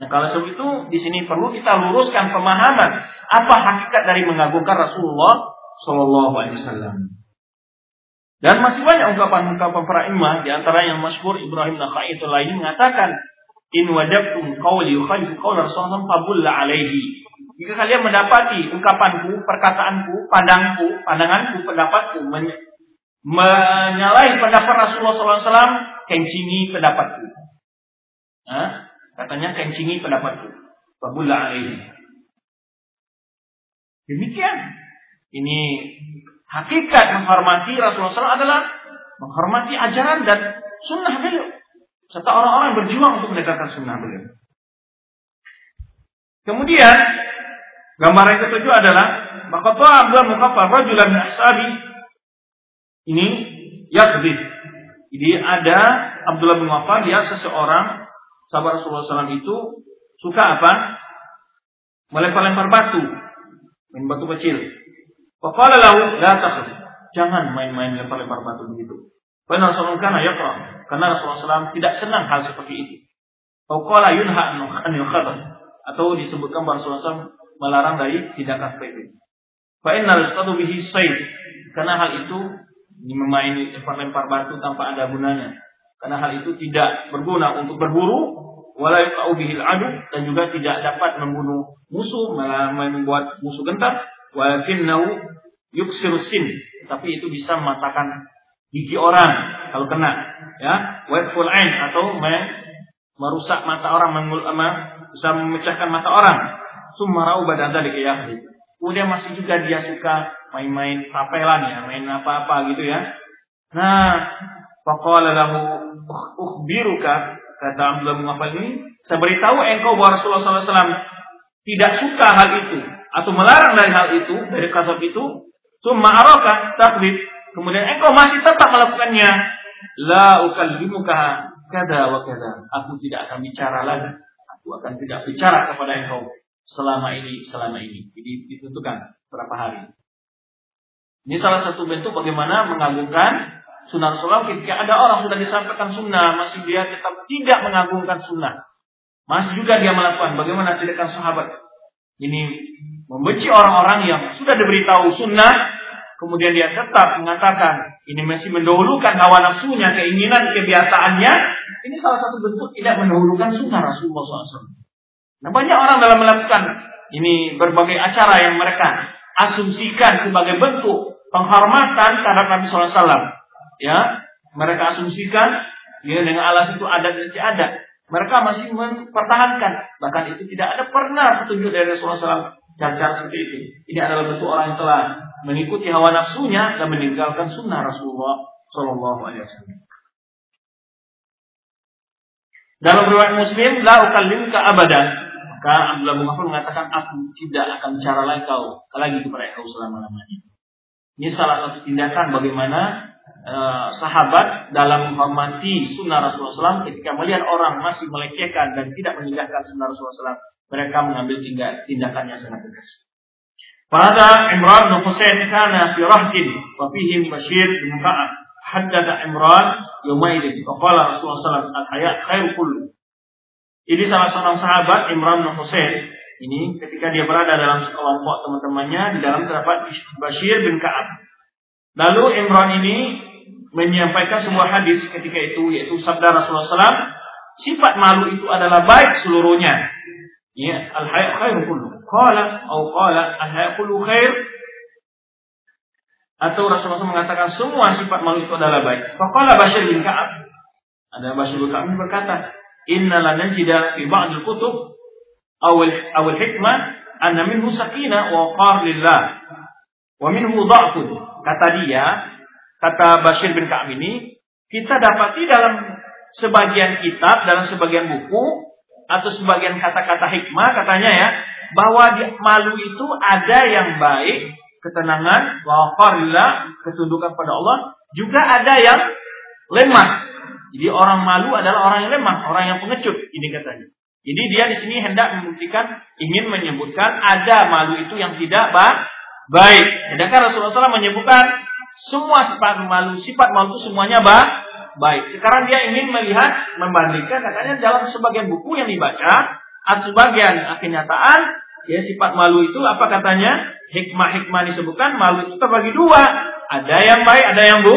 Nah kalau sebegitu di sini perlu kita luruskan pemahaman apa hakikat dari mengagungkan Rasulullah Shallallahu Alaihi Wasallam. Dan masih banyak ungkapan-ungkapan para imam di antara yang masyhur Ibrahim Nakhai itu lain mengatakan in wajabtum qawli yukhalifu qaul Rasulullah fabulla alaihi. Jika kalian mendapati ungkapanku, perkataanku, pandangku, pandanganku, pendapatku men menyalahi pendapat Rasulullah SAW, kencingi pendapatku. Nah, katanya kencingi pendapatku. Fabulla alaihi. Demikian. Ini Hakikat menghormati Rasulullah SAW adalah menghormati ajaran dan sunnah beliau. Serta orang-orang berjuang untuk menegakkan sunnah beliau. Kemudian, gambaran yang ketujuh adalah maka Abdul Mukaffar rajulan ashabi ini yakdib. Jadi ada Abdullah bin Wafar dia seseorang sahabat Rasulullah SAW itu suka apa? Melempar-lempar batu, main batu kecil. Faqala lahu la takhaf. Jangan main-main lempar-lempar batu begitu. Karena Rasulullah kana yaqra. Karena Rasulullah SAW tidak senang hal seperti itu. Faqala yunha an yukhadar. Atau disebutkan Rasulullah SAW melarang dari tindakan seperti itu. Fa inna yustadu bihi sayd. Karena hal itu memain lempar-lempar batu tanpa ada gunanya. Karena hal itu tidak berguna untuk berburu, adu dan juga tidak dapat membunuh musuh, membuat musuh gentar, yuksiru sin, tapi itu bisa mematahkan gigi orang kalau kena, ya, wetful ain atau merusak mata orang, bisa memecahkan mata orang. Sumarau badan tadi kayak Kemudian masih juga dia suka main-main tapelan ya, main apa-apa gitu ya. Nah, faqala lahu ukhbiruka kata Abdullah bin Affan ini, saya beritahu engkau bahwa Rasulullah SAW tidak suka hal itu atau melarang dari hal itu, dari kasab itu, summa araka taklid, kemudian engkau masih tetap melakukannya, la ukallimuka kada wa kada. Aku tidak akan bicara lagi. Aku akan tidak bicara kepada engkau selama ini, selama ini. Jadi ditentukan berapa hari. Ini salah satu bentuk bagaimana mengagungkan sunnah Rasulullah ketika ada orang sudah disampaikan sunnah, masih dia tetap tidak mengagungkan sunnah. Masih juga dia melakukan bagaimana tindakan sahabat. Ini membenci orang-orang yang sudah diberitahu sunnah, kemudian dia tetap mengatakan ini masih mendahulukan hawa nafsunya, keinginan, kebiasaannya. Ini salah satu bentuk tidak mendahulukan sunnah Rasulullah SAW. Nah banyak orang dalam melakukan ini berbagai acara yang mereka asumsikan sebagai bentuk penghormatan terhadap Nabi SAW. Ya, mereka asumsikan ya dengan alas itu ada dan ada. Mereka masih mempertahankan. Bahkan itu tidak ada pernah petunjuk dari Rasulullah SAW cara seperti itu. Ini adalah bentuk orang yang telah mengikuti hawa nafsunya dan meninggalkan sunnah Rasulullah Shallallahu Alaihi Wasallam. Dalam riwayat Muslim, la ukallimka abadan. Maka Abdullah bin Mas'ud mengatakan, aku tidak akan bicara lagi kau lagi kepada kau selama-lamanya. Ini salah satu tindakan bagaimana uh, sahabat dalam menghormati sunnah Rasulullah SAW ketika melihat orang masih melecehkan dan tidak meninggalkan sunnah Rasulullah SAW, mereka mengambil tindakan yang sangat tegas. Pada Imran bin Husain kana fi rahdin wa fihi Bashir bin Ka'ab. Haddatha Imran yaumaidin. Faqala Rasulullah SAW al-hayat khairu kullu. Ini salah seorang sahabat Imran bin Husain ini ketika dia berada dalam sekelompok teman-temannya di dalam terdapat Bashir bin Ka'ab. Lalu Imran ini menyampaikan sebuah hadis ketika itu yaitu sabda Rasulullah SAW sifat malu itu adalah baik seluruhnya. Ya, al hayat khairu kullu. Qala atau qala al hayat kullu khair atau Rasulullah SAW mengatakan semua sifat malu itu adalah baik. Faqala Bashir bin Ka'ab. Ada Bashir bin Ka'ab berkata, inna lanajida fi ba'd al-kutub aw aw al-hikmah anna minhu sakinah wa qar lillah wa minhu. Kata dia, kata Bashir bin Ka'ab ini, kita dapati dalam sebagian kitab, dalam sebagian buku atau sebagian kata-kata hikmah katanya ya, bahwa di, malu itu ada yang baik, ketenangan, wa qarillah, ketundukan pada Allah, juga ada yang lemah, jadi orang malu adalah orang yang lemah, orang yang pengecut, ini katanya. Jadi dia di sini hendak membuktikan, ingin menyebutkan ada malu itu yang tidak baik. Sedangkan Rasulullah SAW menyebutkan semua sifat malu, sifat malu itu semuanya baik. Sekarang dia ingin melihat, membandingkan katanya dalam sebagian buku yang dibaca, sebagian kenyataan, ya sifat malu itu apa katanya? Hikmah-hikmah disebutkan malu itu terbagi dua. Ada yang baik, ada yang bu,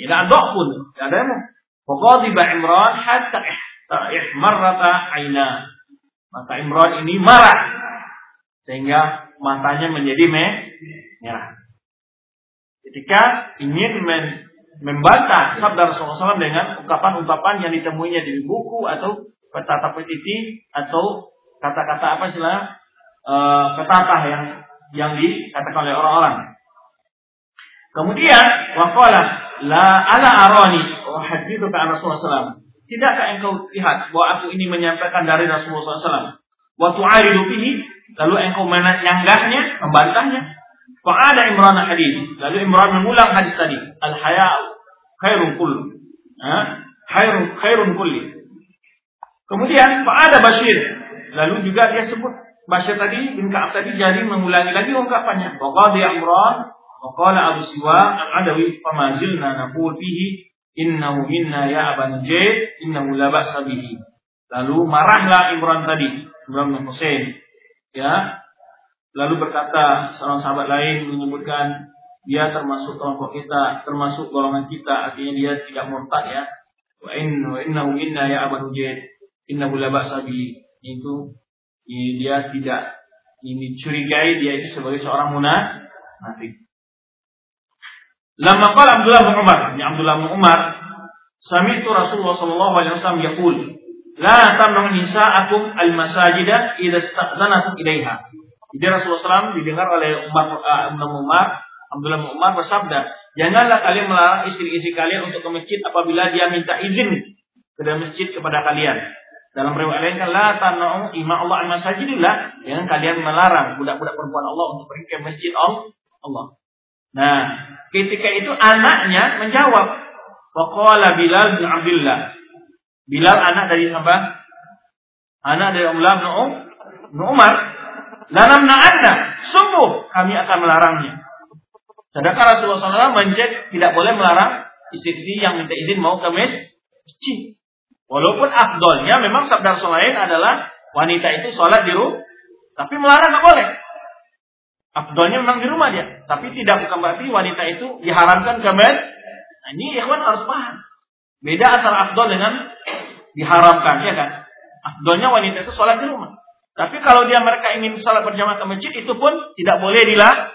tidak ada pun, ada yang Faqadiba Imran hatta ihmarrata aina. Maka Imran ini marah sehingga matanya menjadi merah. Ketika ingin membantah sabda Rasulullah SAW dengan ungkapan-ungkapan yang ditemuinya di buku atau kata petiti atau kata-kata apa sih lah uh, yang yang dikatakan oleh orang-orang. Kemudian waqala la ala arani hadithu ke Rasulullah SAW. Tidakkah engkau lihat bahwa aku ini menyampaikan dari Rasulullah SAW? Waktu aridu bihi, lalu engkau menyanggahnya, membantahnya. ada Imran hadis. Lalu Imran mengulang hadis tadi. Al haya'u khairun kull. Khairun khairun kulli. Kemudian ada Bashir. Lalu juga dia sebut Bashir tadi bin Ka'ab tadi jadi mengulangi lagi ungkapannya. Waqadi Imran Waqala Abu Siwa al-Adawi famazilna naqul fihi Innahu minna ya Aban Jaid, innahu la ba'sa bihi. Lalu marahlah Imran tadi, Imran bin Hussein. Ya. Lalu berkata seorang sahabat lain menyebutkan dia termasuk kelompok kita, termasuk golongan kita, artinya dia tidak murtad ya. Wa innahu minna ya Aban Jaid, innahu la ba'sa bihi. Itu dia tidak ini curigai dia itu sebagai seorang munafik. Lama qala Abdullah bin Umar, ini Abdullah bin Umar, sami itu Rasulullah sallallahu alaihi wasallam yaqul, La tamnun nisa'akum al-masajida idza istaqdanatum ilaiha. Jadi Rasulullah SAW didengar oleh Umar uh, Umar Abdullah bin Umar bersabda, "Janganlah kalian melarang istri-istri kalian untuk ke masjid apabila dia minta izin ke dalam masjid kepada kalian." Dalam riwayat lain kan la tanau ima Allah al masajidillah, jangan kalian melarang budak-budak perempuan Allah untuk pergi ke masjid Allah. Nah, ketika itu anaknya menjawab, "Waqala Bilal bin Abdullah." Bilal anak dari siapa? Anak dari bin Umar. Lanam na'anna. Sungguh kami akan melarangnya. Sedangkan Rasulullah SAW tidak boleh melarang istri yang minta izin mau ke masjid. Walaupun afdolnya memang sabda Rasul lain adalah wanita itu sholat di rumah. Tapi melarang nggak boleh. Afdolnya memang di rumah dia. Tapi tidak bukan berarti wanita itu diharamkan ke masjid. Nah, ini ikhwan harus paham. Beda antara afdol dengan diharamkan, ya kan? Afdolnya wanita itu sholat di rumah. Tapi kalau dia mereka ingin sholat berjamaah ke masjid, itu pun tidak boleh dilarang.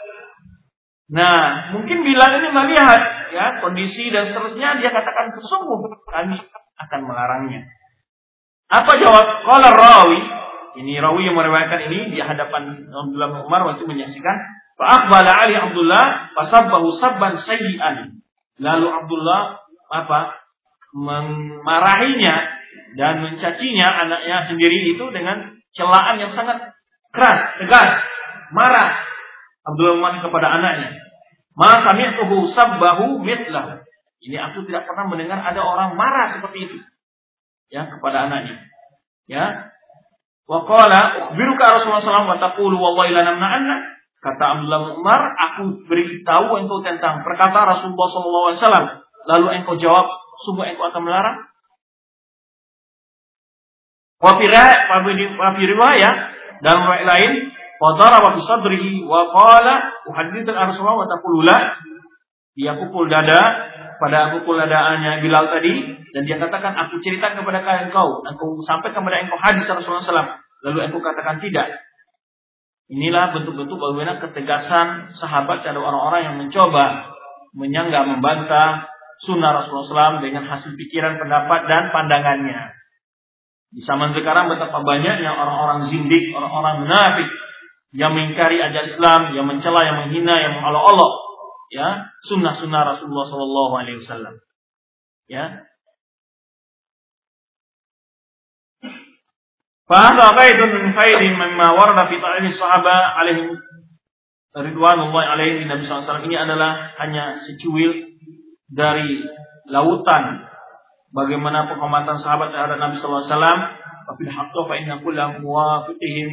Nah, mungkin bila ini melihat ya kondisi dan seterusnya, dia katakan sesungguh kami akan melarangnya. Apa jawab? Kalau rawi, ini rawi yang meriwayatkan ini di hadapan Abdullah bin Umar waktu menyaksikan, Fa'aqbala Ali Abdullah fasabbahu sabban sayyi'an. Lalu Abdullah apa? Memarahinya dan mencacinya anaknya sendiri itu dengan celaan yang sangat keras, tegas, marah. Abdullah Umar kepada anaknya. Ma sami'tuhu sabbahu mitlah. Ini aku tidak pernah mendengar ada orang marah seperti itu. Ya, kepada anaknya. Ya. Wa qala ukhbiruka Rasulullah SAW wa taqulu wallahi lanamna'anna. Kata Abdullah Umar, aku beritahu engkau tentang perkataan Rasulullah SAW. Lalu engkau jawab, sungguh engkau akan melarang? Wafi riwayat dalam riwayat lain, Fadara wa sadrihi wa qala uhaddithu Rasulullah wa taqulula. Dia pukul dada pada pukul dadaannya Bilal tadi dan dia katakan aku cerita kepada kalian engkau engkau sampai kepada engkau hadis Rasulullah SAW lalu engkau katakan tidak. Inilah bentuk-bentuk bagaimana ketegasan sahabat dan orang-orang yang mencoba menyanggah membantah sunnah Rasulullah SAW dengan hasil pikiran, pendapat, dan pandangannya. Di zaman sekarang betapa banyaknya orang-orang zindik, orang-orang munafik yang mengingkari ajaran Islam, yang mencela, yang menghina, yang mengolok-olok, ya sunnah-sunnah Rasulullah Sallallahu Alaihi Wasallam. Ya. Fahada qaidun min khairin mimma warada fi ta'lim sahaba alaihim ridwanullah alaihi Nabi SAW ini adalah hanya secuil dari lautan bagaimana penghormatan sahabat terhadap Nabi sallallahu alaihi wasallam wa muwafiqihim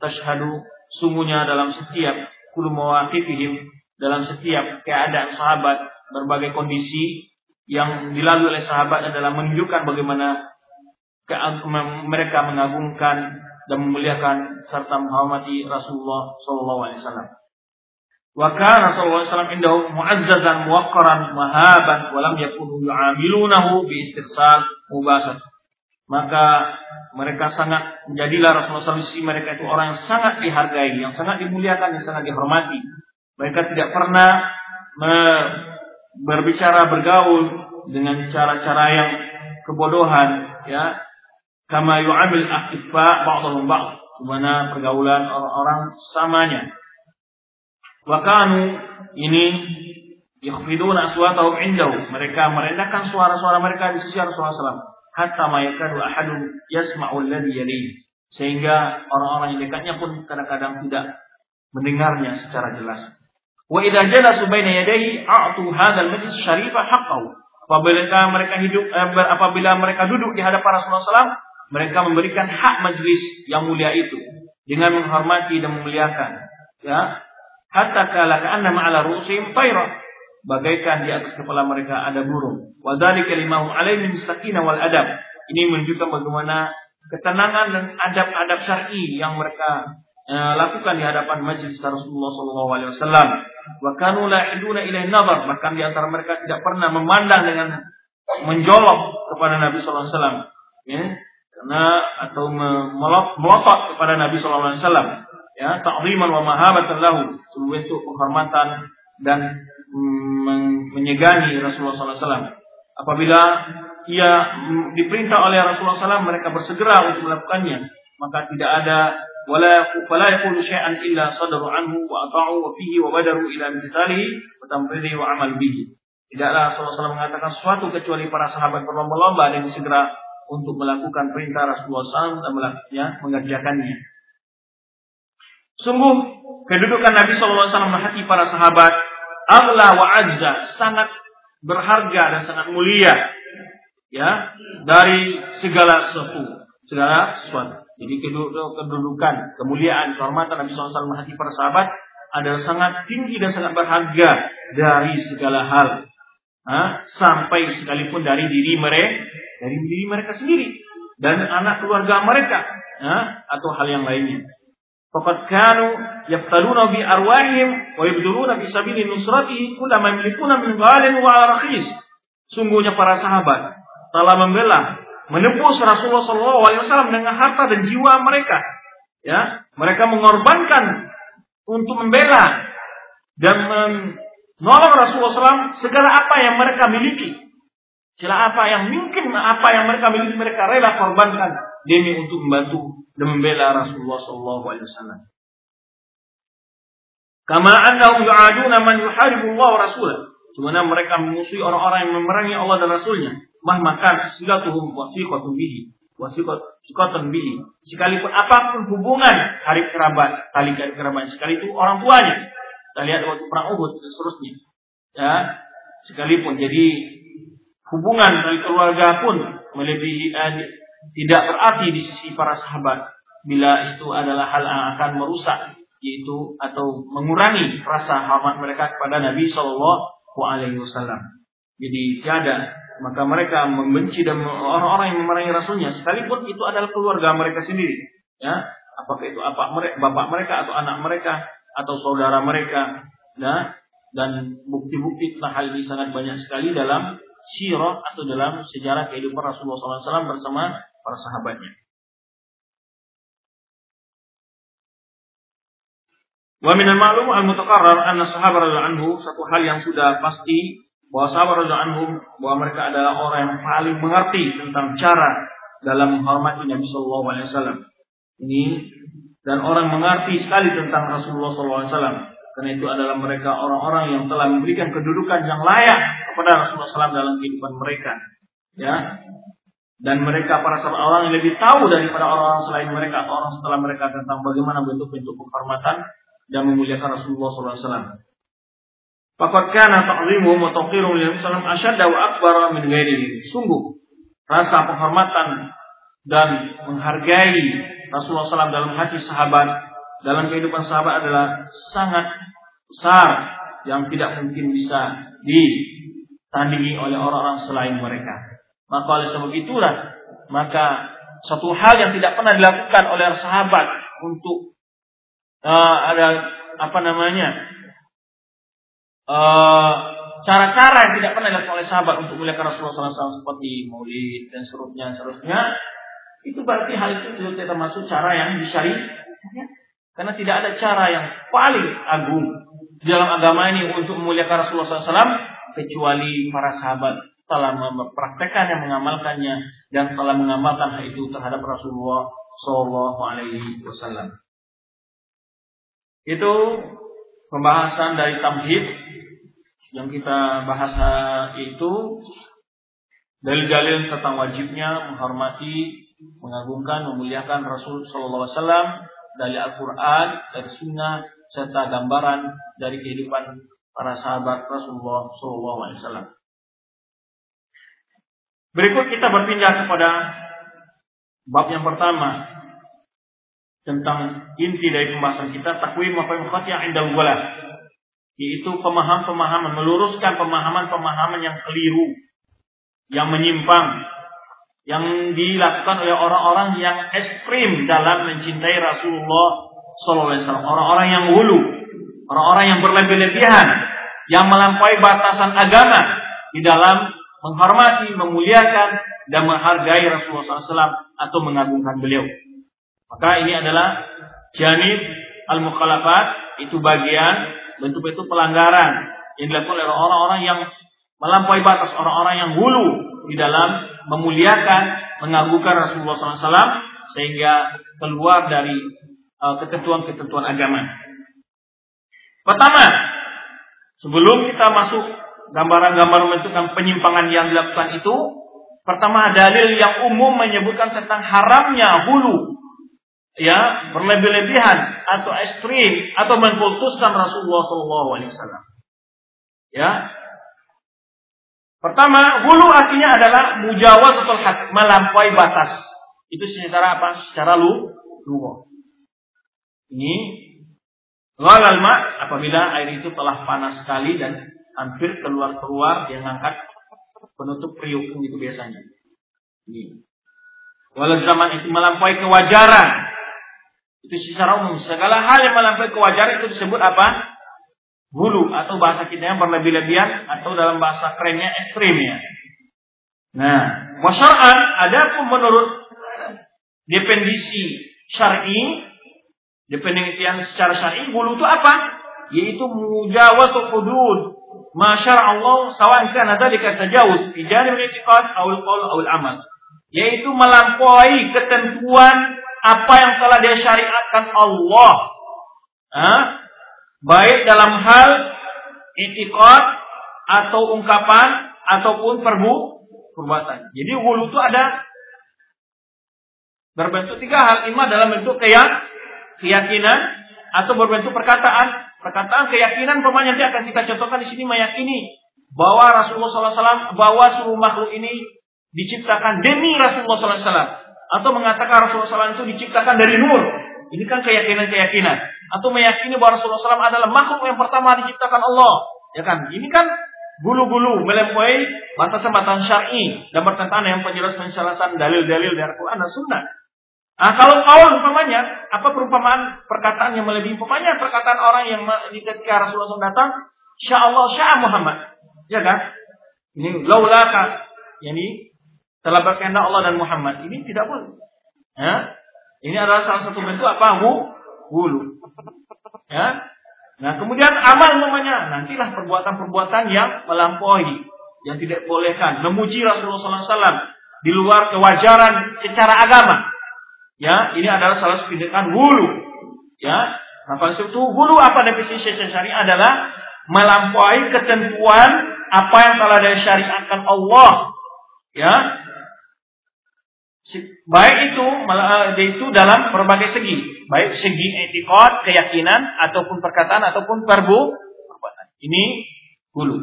tashhadu sungguhnya dalam setiap kullu mawaqifihim dalam setiap keadaan sahabat berbagai kondisi yang dilalui oleh sahabat adalah menunjukkan bagaimana mereka mengagungkan dan memuliakan serta menghormati Rasulullah sallallahu alaihi wasallam. Wa kana sallallahu alaihi wasallam indahu mu'azzazan muwaqqaran mahaban wa lam yakunu yu'amilunahu bi istirsal mubasar. Maka mereka sangat menjadilah Rasulullah SAW mereka itu orang yang sangat dihargai, yang sangat dimuliakan, yang sangat dihormati. Mereka tidak pernah berbicara bergaul dengan cara-cara yang kebodohan, ya. Kama yu'amil akifa ba'dhum ba'd. Mana pergaulan orang-orang samanya. Wakanu ini yakhfiduna aswatahum indahu. Mereka merendahkan suara-suara mereka di sisi Rasulullah SAW. Hatta mayakadu ahadun yasma'ul ladhi yalihi. Sehingga orang-orang yang dekatnya pun kadang-kadang tidak mendengarnya secara jelas. Wa idza jalasu baina yadayhi a'tu hadzal majlis syarifah haqqahu. Apabila mereka hidup eh, apabila mereka duduk di hadapan Rasulullah SAW, mereka memberikan hak majlis yang mulia itu dengan menghormati dan memuliakan. Ya, hatta kala ka'anna ma'ala ru'usihim tayra. Bagaikan di atas kepala mereka ada burung. Wa dzalika limahum alaihi min wal adab. Ini menunjukkan bagaimana ketenangan dan adab-adab syar'i yang mereka eh, lakukan di hadapan majlis Rasulullah sallallahu alaihi wasallam. Wa kanu la iduna nazar. Bahkan di antara mereka tidak pernah memandang dengan menjolok kepada Nabi sallallahu alaihi wasallam. Ya karena atau melotot kepada Nabi sallallahu alaihi wasallam ya ta'ziman wa mahabatan lahu sebagai bentuk penghormatan dan mm, menyegani Rasulullah SAW. Apabila ia diperintah oleh Rasulullah SAW mereka bersegera untuk melakukannya maka tidak ada wala fala yaqulu syai'an illa sadaru anhu wa ata'u wa fihi wa badaru ila imtithalihi wa wa amal bihi tidaklah Rasulullah SAW mengatakan sesuatu kecuali para sahabat berlomba-lomba dan segera untuk melakukan perintah Rasulullah SAW dan melakukannya, mengerjakannya. Sungguh kedudukan Nabi SAW hati para sahabat Allah wa azza sangat berharga dan sangat mulia ya dari segala sesuatu segala sesuatu jadi kedudukan kemuliaan kehormatan Nabi SAW hati para sahabat adalah sangat tinggi dan sangat berharga dari segala hal ha? sampai sekalipun dari diri mereka dari diri mereka sendiri dan anak keluarga mereka ha? atau hal yang lainnya Fakat kanu yaftaluna bi arwahim wa yabduruna fi sabili nusratihi kullama yamlikuna min ghalin wa. Sungguhnya para sahabat telah membela, menebus Rasulullah SAW dengan harta dan jiwa mereka. Ya, mereka mengorbankan untuk membela dan menolong Rasulullah SAW segala apa yang mereka miliki. Segala apa yang mungkin apa yang mereka miliki mereka rela korbankan demi untuk membantu dan membela Rasulullah SAW. Kama annahum yu'aduna man yuharibu Allah wa rasulah. Sebenarnya mereka memusuhi orang-orang yang memerangi Allah dan Rasulnya. Mahmakan silatuhum wasiqatun bihi. Wasiqatun bihi. Sekalipun apa pun hubungan hari kerabat tali kerabat sekali itu orang tuanya. Kita lihat waktu perang Uhud dan seterusnya. Ya sekalipun. Jadi hubungan dari keluarga pun melebihi eh, tidak berarti di sisi para sahabat bila itu adalah hal yang akan merusak yaitu atau mengurangi rasa hormat mereka kepada Nabi Shallallahu Alaihi Wasallam. Jadi tiada maka mereka membenci dan orang-orang yang memerangi rasulnya sekalipun itu adalah keluarga mereka sendiri ya apakah itu apa mereka bapak mereka atau anak mereka atau saudara mereka ya dan bukti-bukti tentang hal ini sangat banyak sekali dalam sirah atau dalam sejarah kehidupan Rasulullah SAW bersama para sahabatnya. Wa minal ma'lum al-mutaqarrar anna sahabat anhu satu hal yang sudah pasti bahwa sahabat anhum bahwa mereka adalah orang yang paling mengerti tentang cara dalam menghormati Nabi Shallallahu Alaihi Wasallam. Ini dan orang mengerti sekali tentang Rasulullah SAW. Karena itu adalah mereka orang-orang yang telah memberikan kedudukan yang layak kepada Rasulullah SAW dalam kehidupan mereka. Ya, dan mereka para sahabat orang yang lebih tahu daripada orang-orang selain mereka atau orang setelah mereka tentang bagaimana bentuk-bentuk penghormatan dan memuliakan Rasulullah SAW. Fakat kana ta'zimu wa tawqiru Nabi sallallahu asyadda wa akbar min ghairihi. Sungguh rasa penghormatan dan menghargai Rasulullah SAW dalam hati sahabat, dalam kehidupan sahabat adalah sangat besar yang tidak mungkin bisa ditandingi oleh orang-orang selain mereka. Maka oleh sebab itulah, maka satu hal yang tidak pernah dilakukan oleh sahabat untuk uh, ada apa namanya Eh, cara-cara uh, yang tidak pernah dilakukan oleh sahabat untuk memuliakan Rasulullah SAW seperti maulid dan seterusnya, seterusnya, itu berarti hal itu tidak termasuk cara yang disyari. Karena tidak ada cara yang paling agung dalam agama ini untuk memuliakan Rasulullah SAW kecuali para sahabat telah mempraktekkan yang mengamalkannya dan telah mengamalkan hal itu terhadap Rasulullah Shallallahu Alaihi Wasallam. Itu pembahasan dari tamhid yang kita bahas itu dalil-dalil tentang wajibnya menghormati, mengagungkan, memuliakan Rasul Shallallahu Alaihi Wasallam dari Al-Quran, dari Sunnah, serta gambaran dari kehidupan para sahabat Rasulullah Shallallahu Alaihi Wasallam. Berikut kita berpindah kepada bab yang pertama tentang inti dari pembahasan kita takwim apa yang indal wala yaitu pemahaman-pemahaman, meluruskan pemahaman-pemahaman yang keliru, yang menyimpang, yang dilakukan oleh orang-orang yang ekstrim dalam mencintai Rasulullah SAW. Orang-orang yang hulu, orang-orang yang berlebih-lebihan, yang melampaui batasan agama di dalam menghormati, memuliakan, dan menghargai Rasulullah SAW atau mengagungkan beliau. Maka ini adalah janib al-mukhalafat, itu bagian bentuk-bentuk pelanggaran yang dilakukan oleh orang-orang yang melampaui batas, orang-orang yang hulu di dalam memuliakan, mengagungkan Rasulullah SAW sehingga keluar dari uh, ketentuan-ketentuan agama. Pertama, sebelum kita masuk gambaran-gambaran menentukan penyimpangan yang dilakukan itu, pertama dalil yang umum menyebutkan tentang haramnya hulu ya berlebih-lebihan atau ekstrim atau mengkultuskan Rasulullah SAW. Ya, Pertama, hulu artinya adalah mujawazatul had, melampaui batas. Itu secara apa? Secara lu, luho. Ini ghalal ma apabila air itu telah panas sekali dan hampir keluar-keluar dia ngangkat penutup periuk itu biasanya. Ini. Walau zaman itu melampaui kewajaran. Itu secara umum. Segala hal yang melampaui kewajaran itu disebut apa? hulu atau bahasa kita yang berlebih-lebihan atau dalam bahasa kerennya ekstrim ya. Nah, wasyar'an ada pun menurut definisi syar'i, definisian secara syar'i hulu itu apa? Yaitu mujawatu hudud ma Allah sawan kana dzalika tajawuz fi janib al-i'tiqad aw al-qaul aw al-amal. Yaitu melampaui ketentuan apa yang telah disyariatkan Allah. Hah? baik dalam hal itikad atau ungkapan ataupun perbu perbuatan. Jadi wulu itu ada berbentuk tiga hal. Ima dalam bentuk keyak, keyakinan atau berbentuk perkataan. Perkataan keyakinan pemain nanti akan kita contohkan di sini meyakini bahwa Rasulullah SAW bahwa seluruh makhluk ini diciptakan demi Rasulullah SAW atau mengatakan Rasulullah SAW itu diciptakan dari nur. Ini kan keyakinan-keyakinan atau meyakini bahwa Rasulullah SAW adalah makhluk yang pertama diciptakan Allah. Ya kan? Ini kan bulu-bulu melampaui batasan-batasan syar'i dan bertentangan dengan penjelasan penjelasan dalil-dalil dari Al-Quran dan Sunnah. Nah, kalau kaul umpamanya, apa perumpamaan perkataan yang melebihi umpamanya perkataan orang yang ketika Rasulullah SAW datang, Insya Allah, Syah Muhammad. Ya kan? Ini laulaka. Yani telah berkehendak Allah dan Muhammad. Ini tidak boleh. Ya? Ini adalah salah satu bentuk apa? Wulu. Ya. Nah, kemudian amal namanya nantilah perbuatan-perbuatan yang melampaui, yang tidak bolehkan, memuji Rasulullah SAW di luar kewajaran secara agama. Ya, ini adalah salah satu tindakan wulu. Ya, apa itu wulu apa definisi syariat adalah melampaui ketentuan apa yang telah disyariatkan Allah. Ya, Baik itu eh, itu dalam berbagai segi, baik segi etikot, keyakinan ataupun perkataan ataupun perbu. Ini hulu.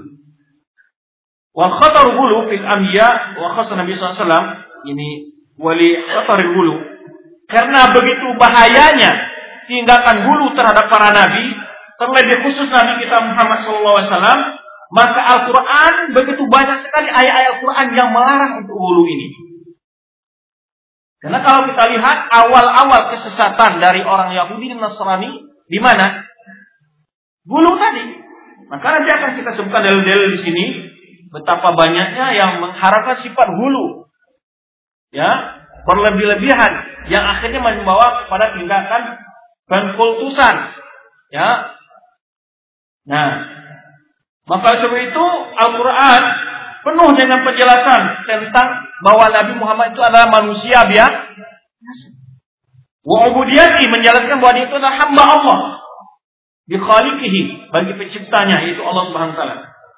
Wa khatar hulu fil anbiya wa Nabi SAW ini wali khatar hulu karena begitu bahayanya tindakan hulu terhadap para nabi, terlebih khusus Nabi kita Muhammad SAW, maka Al-Quran begitu banyak sekali ayat-ayat Al-Quran yang melarang untuk hulu ini. Karena kalau kita lihat awal-awal kesesatan dari orang Yahudi dan Nasrani di mana? Bulu tadi. Maka nanti akan kita sebutkan dalil-dalil di sini betapa banyaknya yang mengharapkan sifat hulu. Ya, berlebih-lebihan yang akhirnya membawa pada tindakan pengkultusan. Ya. Nah, maka sebab itu Al-Qur'an penuh dengan penjelasan tentang bahwa Nabi Muhammad itu adalah manusia biasa. Wa ubudiyati menjelaskan bahwa dia itu adalah hamba Allah. Bikhaliqihi bagi penciptanya yaitu Allah Subhanahu wa taala.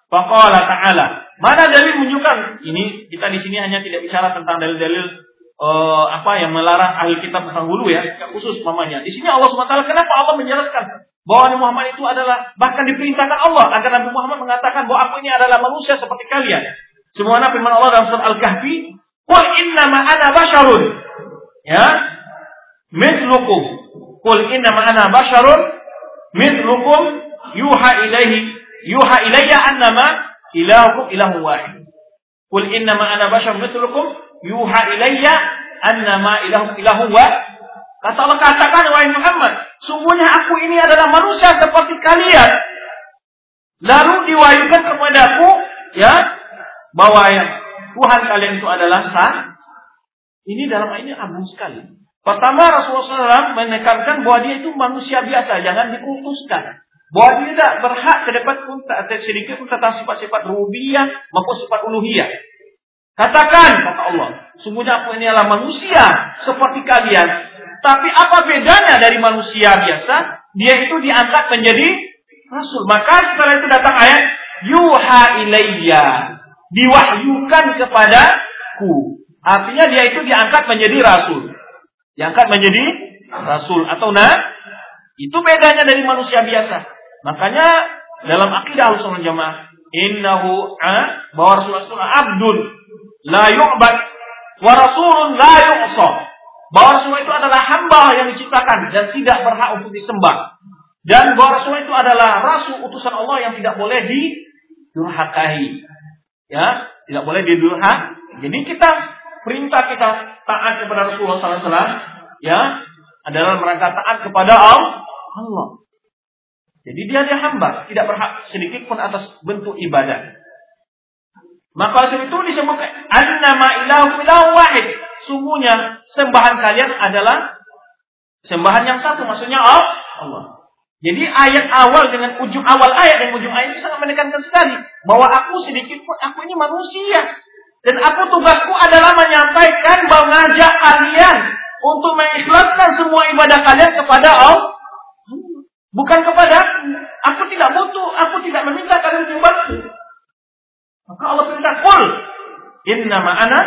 Faqala ta'ala. Mana dalil menunjukkan ini kita di sini hanya tidak bicara tentang dalil-dalil uh, apa yang melarang ahli kitab tentang hulu ya, khusus mamanya. Di sini Allah taala kenapa Allah menjelaskan bahwa Nabi Muhammad itu adalah bahkan diperintahkan Allah agar Nabi Muhammad mengatakan bahwa aku ini adalah manusia seperti kalian. Semua firman Allah dalam surat Al-Kahfi, "Qul innama ana basyarun." Ya. Mithlukum. Qul innama ana basyarun mithlukum yuha ilaihi yuha ilayya annama ilahukum ilahu wahid. Qul innama ana basyarun mithlukum yuha ilayya annama ilahukum ilahu wahid. Kata Allah katakan wahai Muhammad, sungguhnya aku ini adalah manusia seperti kalian. Lalu diwahyukan kepadaku, ya, bahwa yang Tuhan kalian itu adalah sah, ini dalam ini agung sekali. Pertama Rasulullah SAW menekankan bahwa dia itu manusia biasa, jangan dikultuskan. Bahwa dia tidak berhak sedepat pun sedikit pun tentang sifat-sifat rubiyah maupun sifat uluhiyah. Katakan, kata Allah, sungguhnya aku ini adalah manusia seperti kalian. Tapi apa bedanya dari manusia biasa? Dia itu diangkat menjadi rasul. Maka setelah itu datang ayat yuha ilayya. Diwahyukan kepadaku. Artinya dia itu diangkat menjadi rasul. Diangkat menjadi rasul atau nah itu bedanya dari manusia biasa. Makanya dalam akidah al Jamaah innahu bahwa Rasulullah abdul la yu'bad wa rasulun la yu'sa. Bahwa Rasulullah itu adalah hamba yang diciptakan dan tidak berhak untuk disembah. Dan bahwa Rasulullah itu adalah rasul utusan Allah yang tidak boleh didurhakai. Ya, tidak boleh didurhak. Jadi kita perintah kita taat kepada Rasulullah SAW ya adalah mereka taat kepada Allah. Jadi dia dia hamba, tidak berhak sedikit pun atas bentuk ibadah. Maka itu disebutkan annama ilahu ilahu wahid. Sungguhnya sembahan kalian adalah sembahan yang satu, maksudnya Allah. Jadi ayat awal dengan ujung awal ayat dan ujung ayat itu sangat menekankan sekali bahwa aku sedikit pun aku ini manusia dan aku tugasku adalah menyampaikan mengajak kalian untuk mengikhlaskan semua ibadah kalian kepada Allah. Bukan kepada aku tidak butuh, aku tidak meminta kalian menyembahku. Maka Allah perintah kul inna ma'ana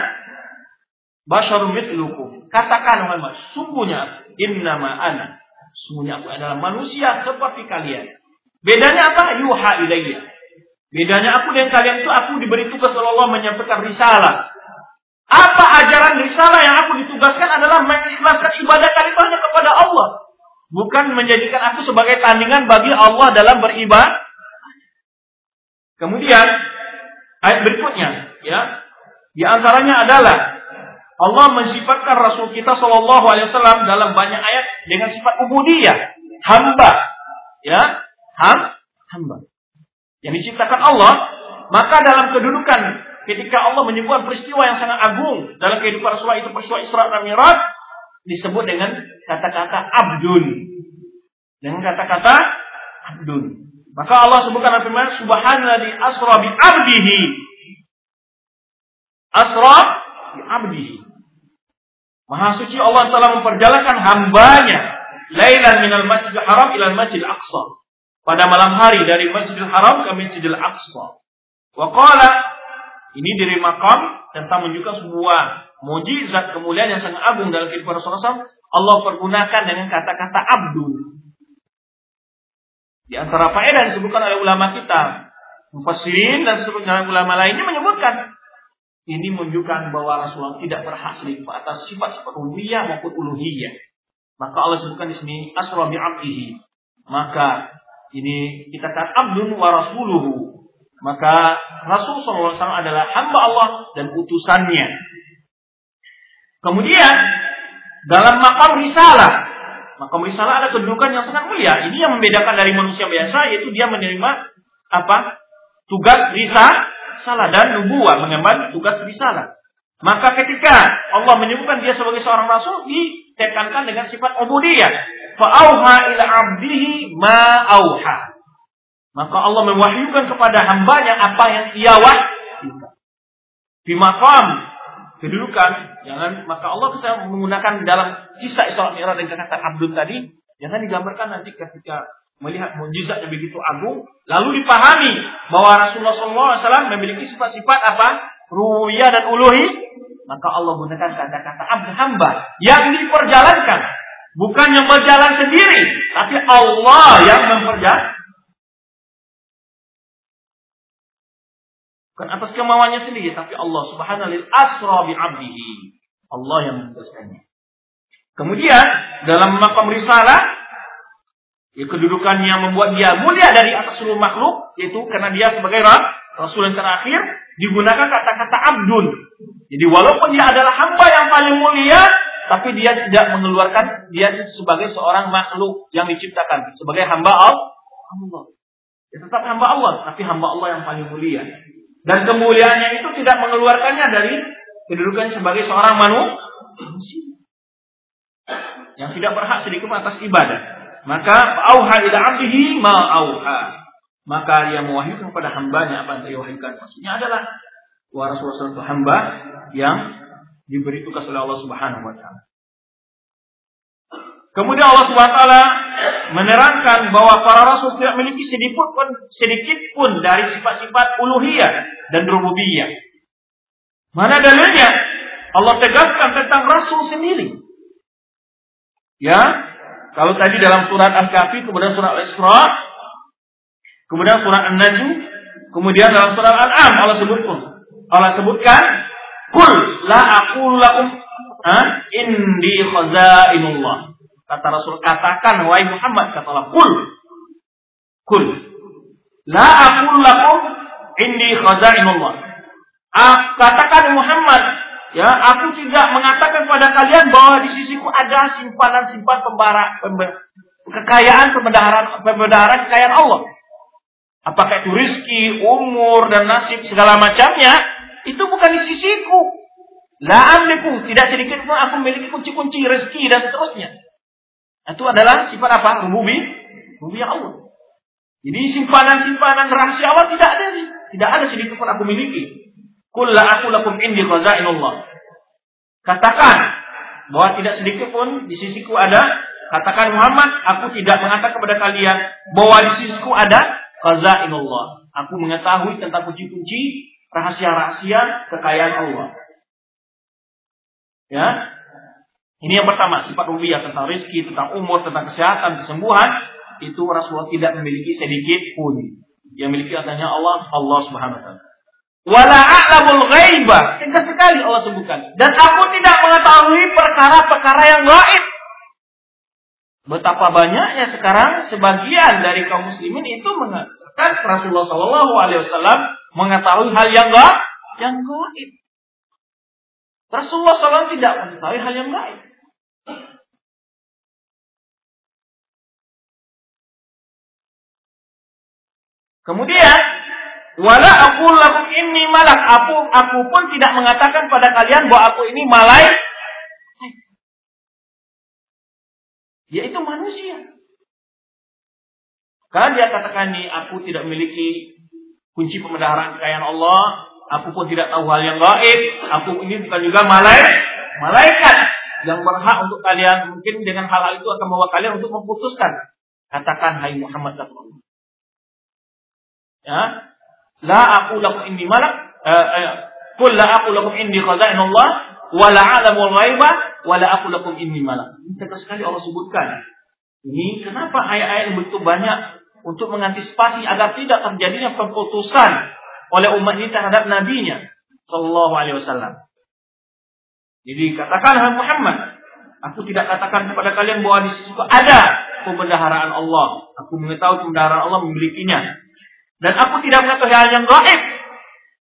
basyarum mithlukum. Katakan Muhammad, sungguhnya inna ma'ana. Sungguhnya aku adalah manusia seperti kalian. Bedanya apa? Yuha ilayya. Bedanya aku dengan kalian itu aku diberi tugas oleh Allah menyampaikan risalah. Apa ajaran risalah yang aku ditugaskan adalah mengikhlaskan ibadah kalian kepada Allah. Bukan menjadikan aku sebagai tandingan bagi Allah dalam beribadah. Kemudian Ayat berikutnya, ya. Di antaranya adalah Allah mensifatkan Rasul kita Shallallahu Alaihi Wasallam dalam banyak ayat dengan sifat ubudiyah, hamba, ya, ham, hamba. Yang diciptakan Allah, maka dalam kedudukan ketika Allah menyebutkan peristiwa yang sangat agung dalam kehidupan Rasulullah itu peristiwa Isra dan Mi'raj disebut dengan kata-kata abdun. Dengan kata-kata abdun. Maka Allah sebutkan firman subhanalladzi asra bi 'abdihi. Asra bi 'abdihi. Maha suci Allah telah memperjalankan hambanya lailan minal masjidil haram ila masjidil aqsa. Pada malam hari dari Masjidil Haram ke Masjidil Aqsa. Wa qala ini dari makam tentang menunjukkan sebuah mujizat kemuliaan yang sangat agung dalam kehidupan Rasulullah. Allah pergunakan dengan kata-kata abdul. Di antara faedah disebutkan oleh ulama kita, mufassirin dan sebagian ulama lainnya menyebutkan ini menunjukkan bahwa Rasulullah tidak selingkuh atas sifat-sifat maupun uluhiyah. Maka Allah sebutkan di sini asra bi abdihi. Maka ini kita kata abdun wa rasuluhu. Maka Rasul SAW adalah hamba Allah dan utusannya. Kemudian dalam makam risalah maka risalah ada kedudukan yang sangat mulia. Ini yang membedakan dari manusia biasa yaitu dia menerima apa? Tugas risalah dan nubuah mengemban tugas risalah. Maka ketika Allah menyebutkan dia sebagai seorang rasul ditekankan dengan sifat ubudiyah. Fa'auha ila abdihi ma auha. Maka Allah mewahyukan kepada hambanya apa yang ia wahyukan. Di makam kedudukan, jangan maka Allah kita menggunakan dalam kisah Isra Mi'raj dan kata Abdul tadi, jangan digambarkan nanti ketika melihat mujizat yang begitu agung, lalu dipahami bahwa Rasulullah SAW memiliki sifat-sifat apa? Ruya dan uluhi, maka Allah gunakan kata-kata abd hamba yang diperjalankan, bukan yang berjalan sendiri, tapi Allah yang memperjalankan Bukan atas kemauannya sendiri, tapi Allah subhanahu wa asra bi abdihi. Allah yang memutuskannya. Kemudian dalam makam risalah ya kedudukan yang membuat dia mulia dari atas seluruh makhluk yaitu karena dia sebagai rasul yang terakhir digunakan kata-kata abdun. Jadi walaupun dia adalah hamba yang paling mulia tapi dia tidak mengeluarkan dia sebagai seorang makhluk yang diciptakan sebagai hamba Allah. Ya, tetap hamba Allah tapi hamba Allah yang paling mulia. Dan kemuliaannya itu tidak mengeluarkannya dari kedudukan sebagai seorang manusia. Yang tidak berhak sedikit atas ibadah. Maka auha ila abdihi ma auha. Maka dia mewahyukan kepada hambanya apa yang dia wahyukan. Maksudnya adalah Wa Rasulullah itu hamba yang diberi tugas oleh Allah Subhanahu wa taala. Kemudian Allah Subhanahu wa taala menerangkan bahwa para rasul tidak memiliki sedikit pun sedikit pun dari sifat-sifat uluhiyah dan rububiyah. Mana dalilnya? Allah tegaskan tentang rasul sendiri. Ya, kalau tadi dalam surat Al-Kahfi, kemudian surat Al-Isra, kemudian surat An-Najm, kemudian dalam surat Al-Am Allah sebutkan. Allah sebutkan, "Kul la aqulu lakum indi khazainullah." Kata Rasul, katakan wahai Muhammad, kata Allah, kul. Kul. La aqul lakum indi khazainullah. Ah, katakan Muhammad, ya, aku tidak mengatakan pada kalian bahwa di sisiku ada simpanan-simpan pembara, kekayaan pembendaharaan pembendaharaan kekayaan Allah. Apakah itu rizki, umur, dan nasib, segala macamnya, itu bukan di sisiku. La tidak sedikit pun aku memiliki kunci-kunci rezeki dan seterusnya. Itu adalah sifat apa? Rububi, rububi Allah. Jadi simpanan-simpanan rahasia Allah tidak ada. Tidak ada sedikit pun aku miliki. Kulla aku lakum indi khazainullah. Katakan bahwa tidak sedikit pun di sisiku ada. Katakan Muhammad, aku tidak mengatakan kepada kalian bahwa di sisiku ada khazainullah. Aku mengetahui tentang kunci-kunci rahasia-rahasia kekayaan Allah. Ya, ini yang pertama, sifat rubiyah tentang rizki, tentang umur, tentang kesehatan, kesembuhan. Itu Rasulullah tidak memiliki sedikit pun. Yang memiliki adanya Allah, Allah subhanahu wa ta'ala. Wala a'lamul sekali Allah sebutkan. Dan aku tidak mengetahui perkara-perkara yang gaib. Betapa banyaknya sekarang sebagian dari kaum muslimin itu mengatakan Rasulullah Shallallahu Alaihi Wasallam mengetahui hal yang gaib, yang gaib. Rasulullah SAW tidak mengetahui hal yang gaib. Kemudian, wala aku lakum ini malak. Aku aku pun tidak mengatakan pada kalian bahwa aku ini malaikat. Yaitu manusia. Karena dia katakan ini aku tidak memiliki kunci pemeliharaan kekayaan Allah, aku pun tidak tahu hal yang gaib, aku ini bukan juga malaikat. Malaikat yang berhak untuk kalian mungkin dengan hal-hal itu akan membawa kalian untuk memutuskan. Katakan hai Muhammad Allah. Ya. La aku lakum indi malak eh, eh, Qul la aku lakum indi khazainullah wa la alamul ghaiba wa la aku lakum indi malak. Ini sekali Allah sebutkan. Ini kenapa ayat-ayat begitu banyak untuk mengantisipasi agar tidak terjadinya pemutusan oleh umat ini terhadap nabinya sallallahu alaihi wasallam. Jadi katakan hai Muhammad, aku tidak katakan kepada kalian bahwa di situ ada pembendaharaan Allah. Aku mengetahui pembendaharaan Allah memilikinya. Dan aku tidak mengetahui hal yang gaib.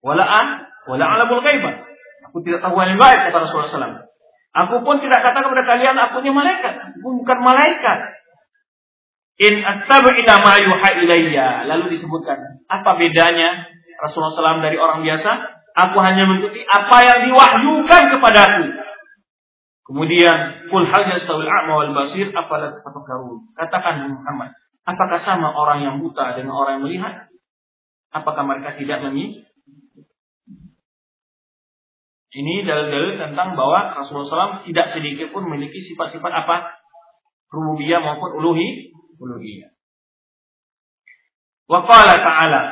Wala'an, wala alamul ghaibah. Aku tidak tahu hal yang gaib kata Rasulullah SAW. Aku pun tidak katakan kepada kalian aku ini malaikat. Aku bukan malaikat. In attabu ila ma yuha ilayya. Lalu disebutkan, apa bedanya Rasulullah SAW dari orang biasa? Aku hanya mengikuti apa yang diwahyukan kepadaku. Kemudian, kul hal yastawil a'ma wal basir afala tatafakkarun. Katakan Muhammad, apakah sama orang yang buta dengan orang yang melihat? Apakah mereka tidak menyi? Ini dalil-dalil tentang bahwa Rasulullah SAW tidak sedikit pun memiliki sifat-sifat apa? Rububiyah maupun uluhi, uluhiyah. Wa qala ta'ala.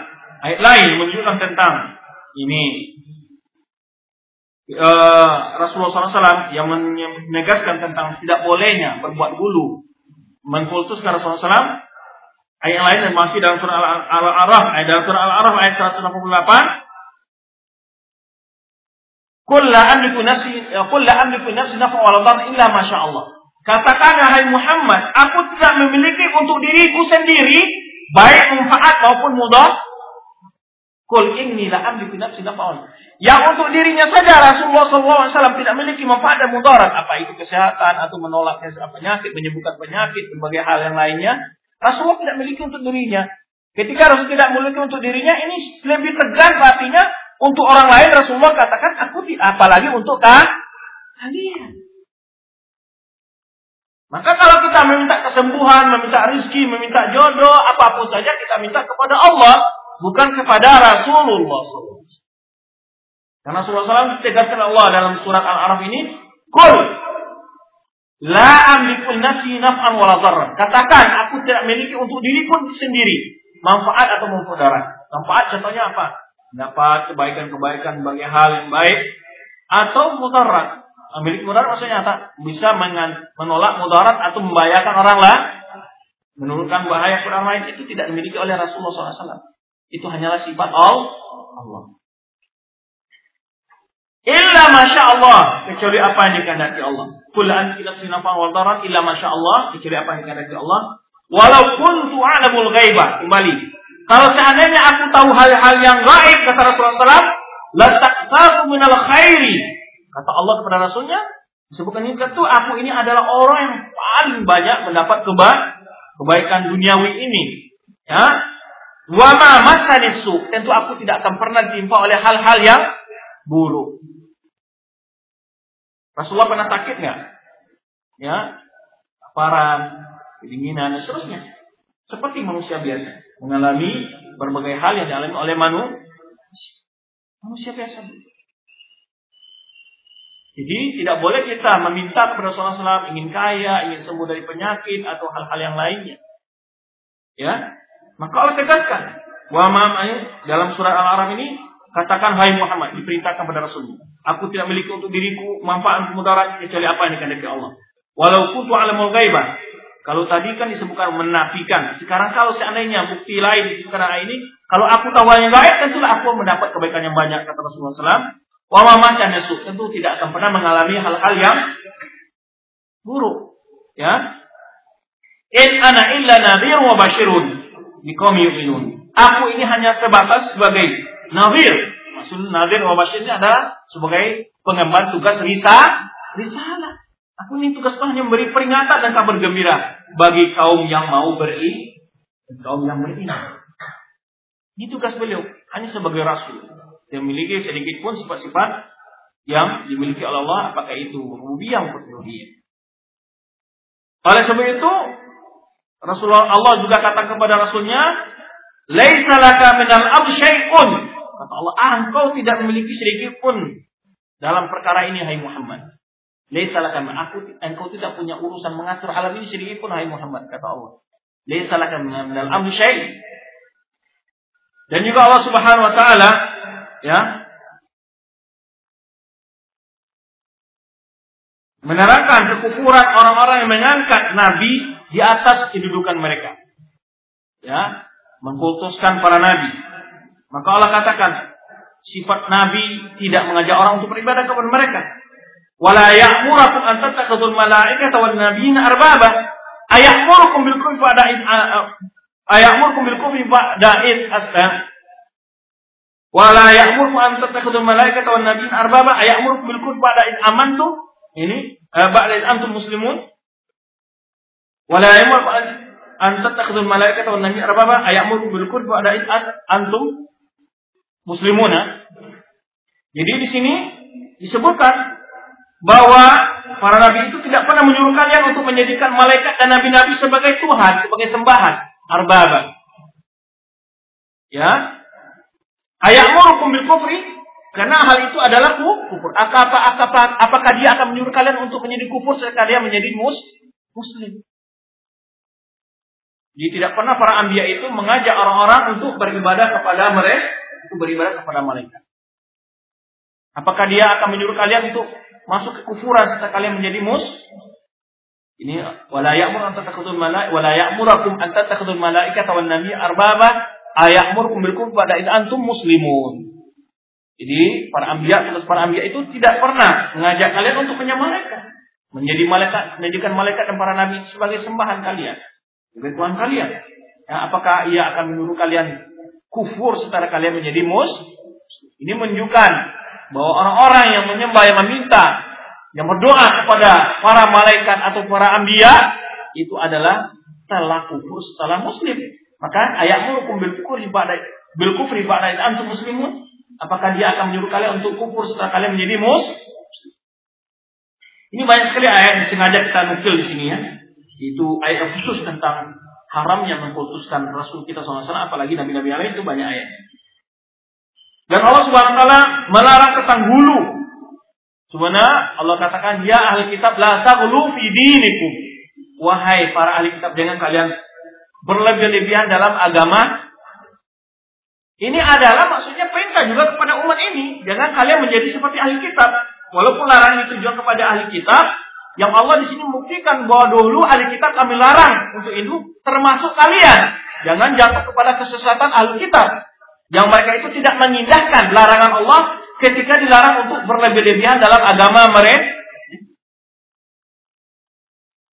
Ayat lain menunjukkan tentang ini uh, Rasulullah SAW yang menegaskan tentang tidak bolehnya berbuat bulu mengkultuskan Rasulullah SAW ayat lain yang masih dalam surah Al-Araf ayat dalam surah Al-Araf ayat 168 Qul la amliku nafsi qul la amliku nafsi naf'a wala dharra illa ma Allah. Katakanlah hai Muhammad, aku tidak memiliki untuk diriku sendiri baik manfaat maupun mudah Kul inni la amliku nafsi naf'an. Yang untuk dirinya saja Rasulullah SAW tidak memiliki manfaat dan mudarat. Apa itu kesehatan atau menolak penyakit, menyembuhkan penyakit, berbagai hal yang lainnya. Rasulullah tidak memiliki untuk dirinya. Ketika Rasul tidak memiliki untuk dirinya, ini lebih tegas artinya untuk orang lain Rasulullah katakan aku tidak apalagi untuk kalian. Maka kalau kita meminta kesembuhan, meminta rizki, meminta jodoh, apa pun saja kita minta kepada Allah bukan kepada Rasulullah SAW. Karena Rasulullah SAW tegaskan Allah dalam surat Al-Araf ini, Kul La amliku nafsi naf'an wala Katakan, aku tidak memiliki untuk diriku sendiri manfaat atau mudarat. Manfaat contohnya apa? Dapat kebaikan-kebaikan bagi hal yang baik atau mudarat. Memiliki mudarat maksudnya apa? Bisa menolak mudarat atau membahayakan orang lain. Menurunkan bahaya ke orang lain itu tidak dimiliki oleh Rasulullah SAW. Itu hanyalah sifat Allah. Illa masya Allah kecuali apa yang dikehendaki Allah. Kulaan kita wal darat illa masya Allah kecuali apa yang dikehendaki Allah. Walaupun tu'alamul ghaibah kembali. Kalau seandainya aku tahu hal-hal yang gaib kata Rasulullah SAW, lastaktaku minal khairi. Kata Allah kepada Rasulnya, disebutkan ini tentu aku ini adalah orang yang paling banyak mendapat keba kebaikan duniawi ini. Ya, Wama masa nesu, tentu aku tidak akan pernah ditimpa oleh hal-hal yang buruk. Rasulullah pernah sakit nggak? Ya, laparan, kedinginan dan seterusnya. Seperti manusia biasa mengalami berbagai hal yang dialami oleh manusia. Manusia biasa. Jadi tidak boleh kita meminta kepada Rasulullah SAW ingin kaya, ingin sembuh dari penyakit atau hal-hal yang lainnya. Ya, maka Allah tegaskan bahwa dalam surat Al-Araf ini katakan hai Muhammad diperintahkan kepada Rasulullah Aku tidak memiliki untuk diriku manfaat mudarat kecuali apa yang dikehendaki Allah. Walaupun tu alamul ghaibah. Kalau tadi kan disebutkan menafikan. Sekarang kalau seandainya bukti lain disebutkan ayat ini, kalau aku tahu yang gaib, tentulah aku mendapat kebaikan yang banyak kata Rasulullah SAW. Wa ma tentu tidak akan pernah mengalami hal-hal yang buruk. Ya. In ana illa nadhir wa bashirun liqaumin yu'minun. Aku ini hanya sebatas sebagai nadhir Maksud Nadir wa ini adalah sebagai pengemban tugas risa, risalah. Aku ini tugas hanya memberi peringatan dan kabar gembira bagi kaum yang mau beri dan kaum yang beriman. Ini tugas beliau hanya sebagai rasul yang memiliki sedikit pun sifat-sifat yang dimiliki oleh Allah apakah itu rububiyah maupun uluhiyah. Oleh sebab itu Rasulullah Allah juga kata kepada rasulnya, "Laisa laka minal amri syai'un." Kata Allah, ah, engkau tidak memiliki sedikit pun dalam perkara ini, hai Muhammad. Laisa aku engkau tidak punya urusan mengatur alam ini sedikit pun, hai Muhammad, kata Allah. Laisa kami dalam amri. Dan juga Allah Subhanahu wa taala ya menerangkan kekufuran orang-orang yang mengangkat nabi di atas kedudukan mereka. Ya, mengkultuskan para nabi. Maka Allah katakan, sifat Nabi tidak mengajak orang untuk beribadah kepada mereka. Wala ya'murakum an tattakhudul malaikata wan nabiyina arbaba. Aya'murukum bil kufri ba'da id aya'murukum bil kufri ba'da id aslam. Wala ya'murukum an tattakhudul malaikata wan nabiyina arbaba. Aya'murukum bil kufri ba'da id amantum. Ini uh, ba'da id antum muslimun. Wala ya'murukum an tattakhudul malaikata wan nabiyina arbaba. Aya'murukum bil kufri ba'da id antum muslimuna. Jadi di sini disebutkan bahwa para nabi itu tidak pernah menyuruh kalian untuk menjadikan malaikat dan nabi-nabi sebagai Tuhan, sebagai sembahan, arbaba. Ya. Ayamurukum bil kufri karena hal itu adalah kufur. Apakah, apakah, apakah dia akan menyuruh kalian untuk menjadi kufur sekalian menjadi mus, muslim? Jadi tidak pernah para ambia itu mengajak orang-orang untuk beribadah kepada mereka itu beribadah kepada malaikat. Apakah dia akan menyuruh kalian untuk masuk ke kufuran setelah kalian menjadi mus? Ini wala ya'mur an tattakhudul malaik wala ya'murakum an tattakhudul malaikata wan nabi arbaba aya'murukum bil kufri pada antum muslimun. Jadi para anbiya terus para anbiya itu tidak pernah mengajak kalian untuk menyembah malaikat, menjadi malaikat, menjadikan malaikat dan para nabi sebagai sembahan kalian, sebagai Tuhan kalian. Ya, apakah ia akan menyuruh kalian kufur setelah kalian menjadi mus. Ini menunjukkan bahwa orang-orang yang menyembah yang meminta yang berdoa kepada para malaikat atau para ambia itu adalah telah kufur setelah muslim. Maka ayatmu bil kufri pada bil kufri pada antum muslimun. Apakah dia akan menyuruh kalian untuk kufur setelah kalian menjadi mus? Ini banyak sekali ayat yang sengaja kita nukil di sini ya. Itu ayat khusus tentang haramnya mengkultuskan Rasul kita SAW, apalagi Nabi-Nabi lain itu banyak ayat. Dan Allah Subhanahu wa taala melarang ketang bulu. Sebenarnya Allah katakan ya ahli kitab la taghlu fi. Wahai para ahli kitab jangan kalian berlebih-lebihan dalam agama. Ini adalah maksudnya perintah juga kepada umat ini. Jangan kalian menjadi seperti ahli kitab. Walaupun larangan ditujukan kepada ahli kitab, yang Allah di sini membuktikan bahwa dulu ahli kitab kami larang untuk itu, termasuk kalian. Jangan jatuh kepada kesesatan ahli kitab. Yang mereka itu tidak mengindahkan larangan Allah ketika dilarang untuk berlebih-lebihan dalam agama mereka.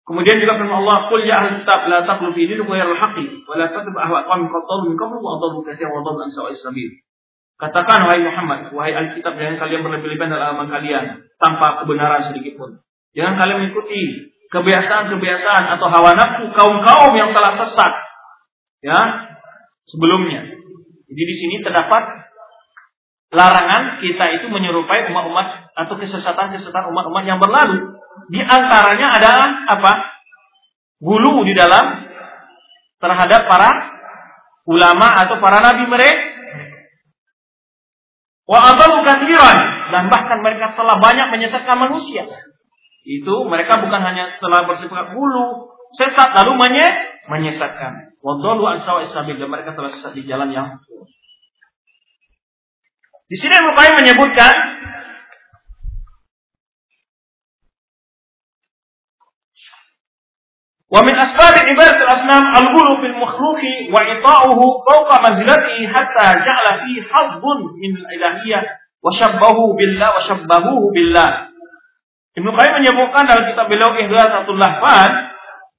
Kemudian juga firman Allah, "Qul ya ahli kitab la taqulu fi dinikum ghayra al-haqqi wa la tattabi'u ahwa qaumin qad min qablu wa adallu katsiran wa adallu an sawa'is sabil." Katakan wahai Muhammad, wahai ahli kitab jangan kalian berlebih-lebihan dalam agama kalian tanpa kebenaran sedikit pun. Jangan kalian mengikuti kebiasaan-kebiasaan atau hawa nafsu kaum-kaum yang telah sesat ya sebelumnya. Jadi di sini terdapat larangan kita itu menyerupai umat-umat atau kesesatan-kesesatan umat-umat yang berlalu. Di antaranya adalah apa? Gulu di dalam terhadap para ulama atau para nabi mereka. Wa adallu dan bahkan mereka telah banyak menyesatkan manusia. Itu mereka bukan hanya telah bersifat gulu, sesat lalu menyesatkan. Wadallu an dan mereka telah sesat di jalan yang Di sini Qayyim menyebutkan Wa min asbab ibadat al-asnam al-ghulu fil makhluqi wa ita'uhu fawqa manzilatihi hatta ja'ala fi hazzun min al-ilahiyyah wa shabbahu billah wa billah. Ibnu Qayyim menyebutkan dalam kitab beliau Ihdasatul Lahfad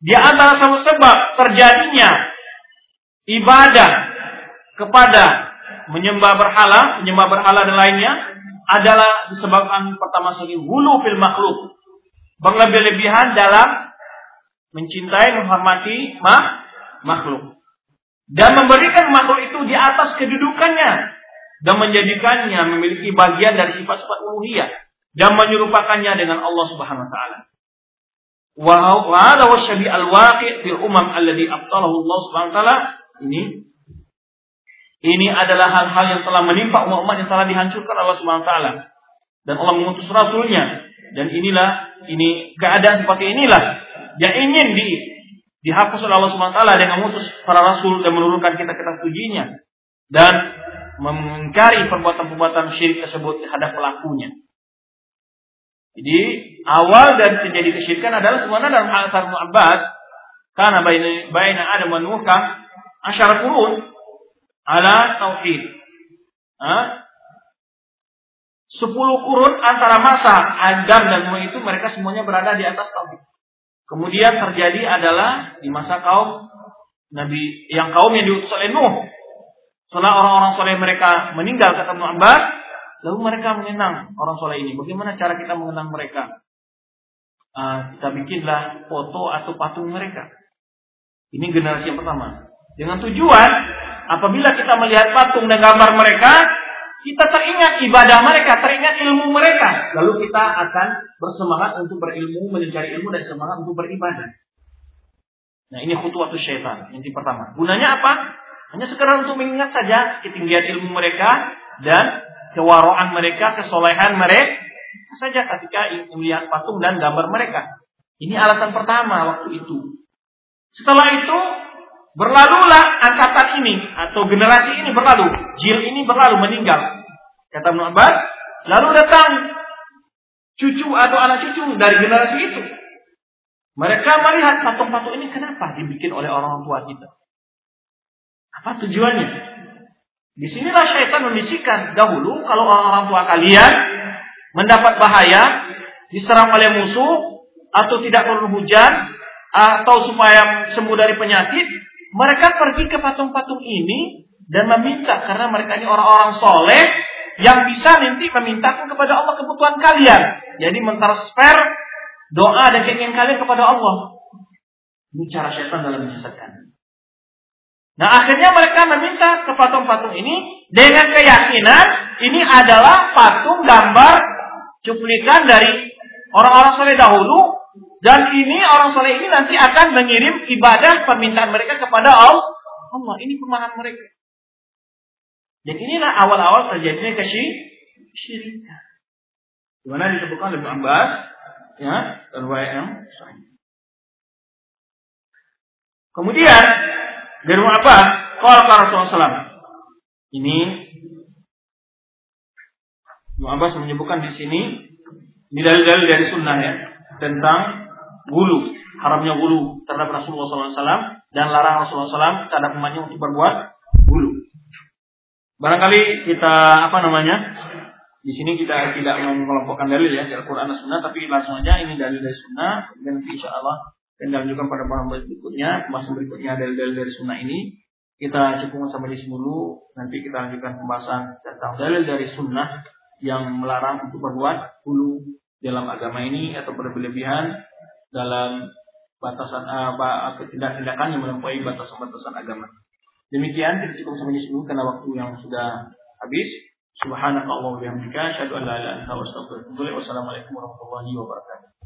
di antara sebab terjadinya ibadah kepada menyembah berhala, menyembah berhala dan lainnya adalah disebabkan pertama sekali hulu fil makhluk. Berlebih-lebihan dalam mencintai, menghormati mah, makhluk. Dan memberikan makhluk itu di atas kedudukannya dan menjadikannya memiliki bagian dari sifat-sifat uluhiyah dan menyerupakannya dengan Allah Subhanahu wa taala. Wa hadha wa syabi al-waqi' fil umam alladhi abtalahu Allah Subhanahu wa taala ini ini adalah hal-hal yang telah menimpa umat-umat yang telah dihancurkan Allah Subhanahu wa taala. Dan Allah mengutus rasulnya dan inilah ini keadaan seperti inilah yang ingin di dihapus oleh Allah Subhanahu wa taala dengan mengutus para rasul dan menurunkan kita-kita tujinya dan mengingkari perbuatan-perbuatan syirik tersebut terhadap pelakunya. Jadi awal dari terjadi kesyirikan adalah sebenarnya dalam hal Abbas karena baina Adam dan Nuh kurun ala tauhid. Sepuluh kurun antara masa Adam dan Nuh itu mereka semuanya berada di atas tauhid. Kemudian terjadi adalah di masa kaum Nabi yang kaum yang diutus oleh Nuh. Setelah orang-orang soleh mereka meninggal kata Ibnu Abbas, lalu mereka mengenang orang soleh ini. Bagaimana cara kita mengenang mereka? Uh, kita bikinlah foto atau patung mereka. Ini generasi yang pertama. Dengan tujuan apabila kita melihat patung dan gambar mereka, kita teringat ibadah mereka, teringat ilmu mereka. Lalu kita akan bersemangat untuk berilmu, mencari ilmu dan semangat untuk beribadah. Nah ini khutwatu syaitan. Yang pertama. Gunanya apa? Hanya sekedar untuk mengingat saja ketinggian ilmu mereka dan kewaraan mereka, kesolehan mereka saja ketika melihat patung dan gambar mereka. Ini alasan pertama waktu itu. Setelah itu Berlalulah angkatan ini atau generasi ini berlalu, jil ini berlalu meninggal. Kata Ibnu Abbas, lalu datang cucu atau anak cucu dari generasi itu. Mereka melihat patung-patung ini kenapa dibikin oleh orang tua kita? Apa tujuannya? Di sinilah syaitan membisikkan dahulu kalau orang-orang tua kalian mendapat bahaya, diserang oleh musuh, atau tidak perlu hujan, atau supaya sembuh dari penyakit, mereka pergi ke patung-patung ini dan meminta karena mereka ini orang-orang soleh yang bisa nanti memintakan kepada Allah kebutuhan kalian. Jadi mentransfer doa dan keinginan kalian kepada Allah. Ini cara syaitan dalam menyesatkan. Nah akhirnya mereka meminta ke patung-patung ini dengan keyakinan ini adalah patung gambar cuplikan dari orang-orang soleh dahulu dan ini orang soleh ini nanti akan mengirim ibadah permintaan mereka kepada Allah. Allah ini pemahaman mereka. Dan inilah awal-awal terjadinya kesyirikan. Di mana disebutkan oleh Abbas ya, dan yang Kemudian dari apa? Kalau Rasulullah SAW. Ini Ibnu menyebutkan di sini di dalil-dalil dari sunnah ya tentang gulu, haramnya gulu terhadap Rasulullah SAW dan larang Rasulullah SAW terhadap umatnya untuk berbuat gulu. Barangkali kita apa namanya di sini kita tidak mengelompokkan dalil ya dari Quran dan Sunnah, tapi langsung aja ini dalil dari Sunnah dan insya Allah dan juga pada paham berikutnya, masa berikutnya dalil-dalil dari Sunnah ini kita cukupkan sampai di sini dulu. Nanti kita lanjutkan pembahasan tentang dalil dari Sunnah yang melarang untuk berbuat hulu dalam agama ini atau berlebihan dalam batasan apa atau tindak-tindakan yang melampaui batasan-batasan agama. Demikian kita cukup sampai di sini karena waktu yang sudah habis. Subhanakallahumma wa bihamdika asyhadu an la ilaha illa anta astaghfiruka wa atubu. Wassalamualaikum warahmatullahi wabarakatuh.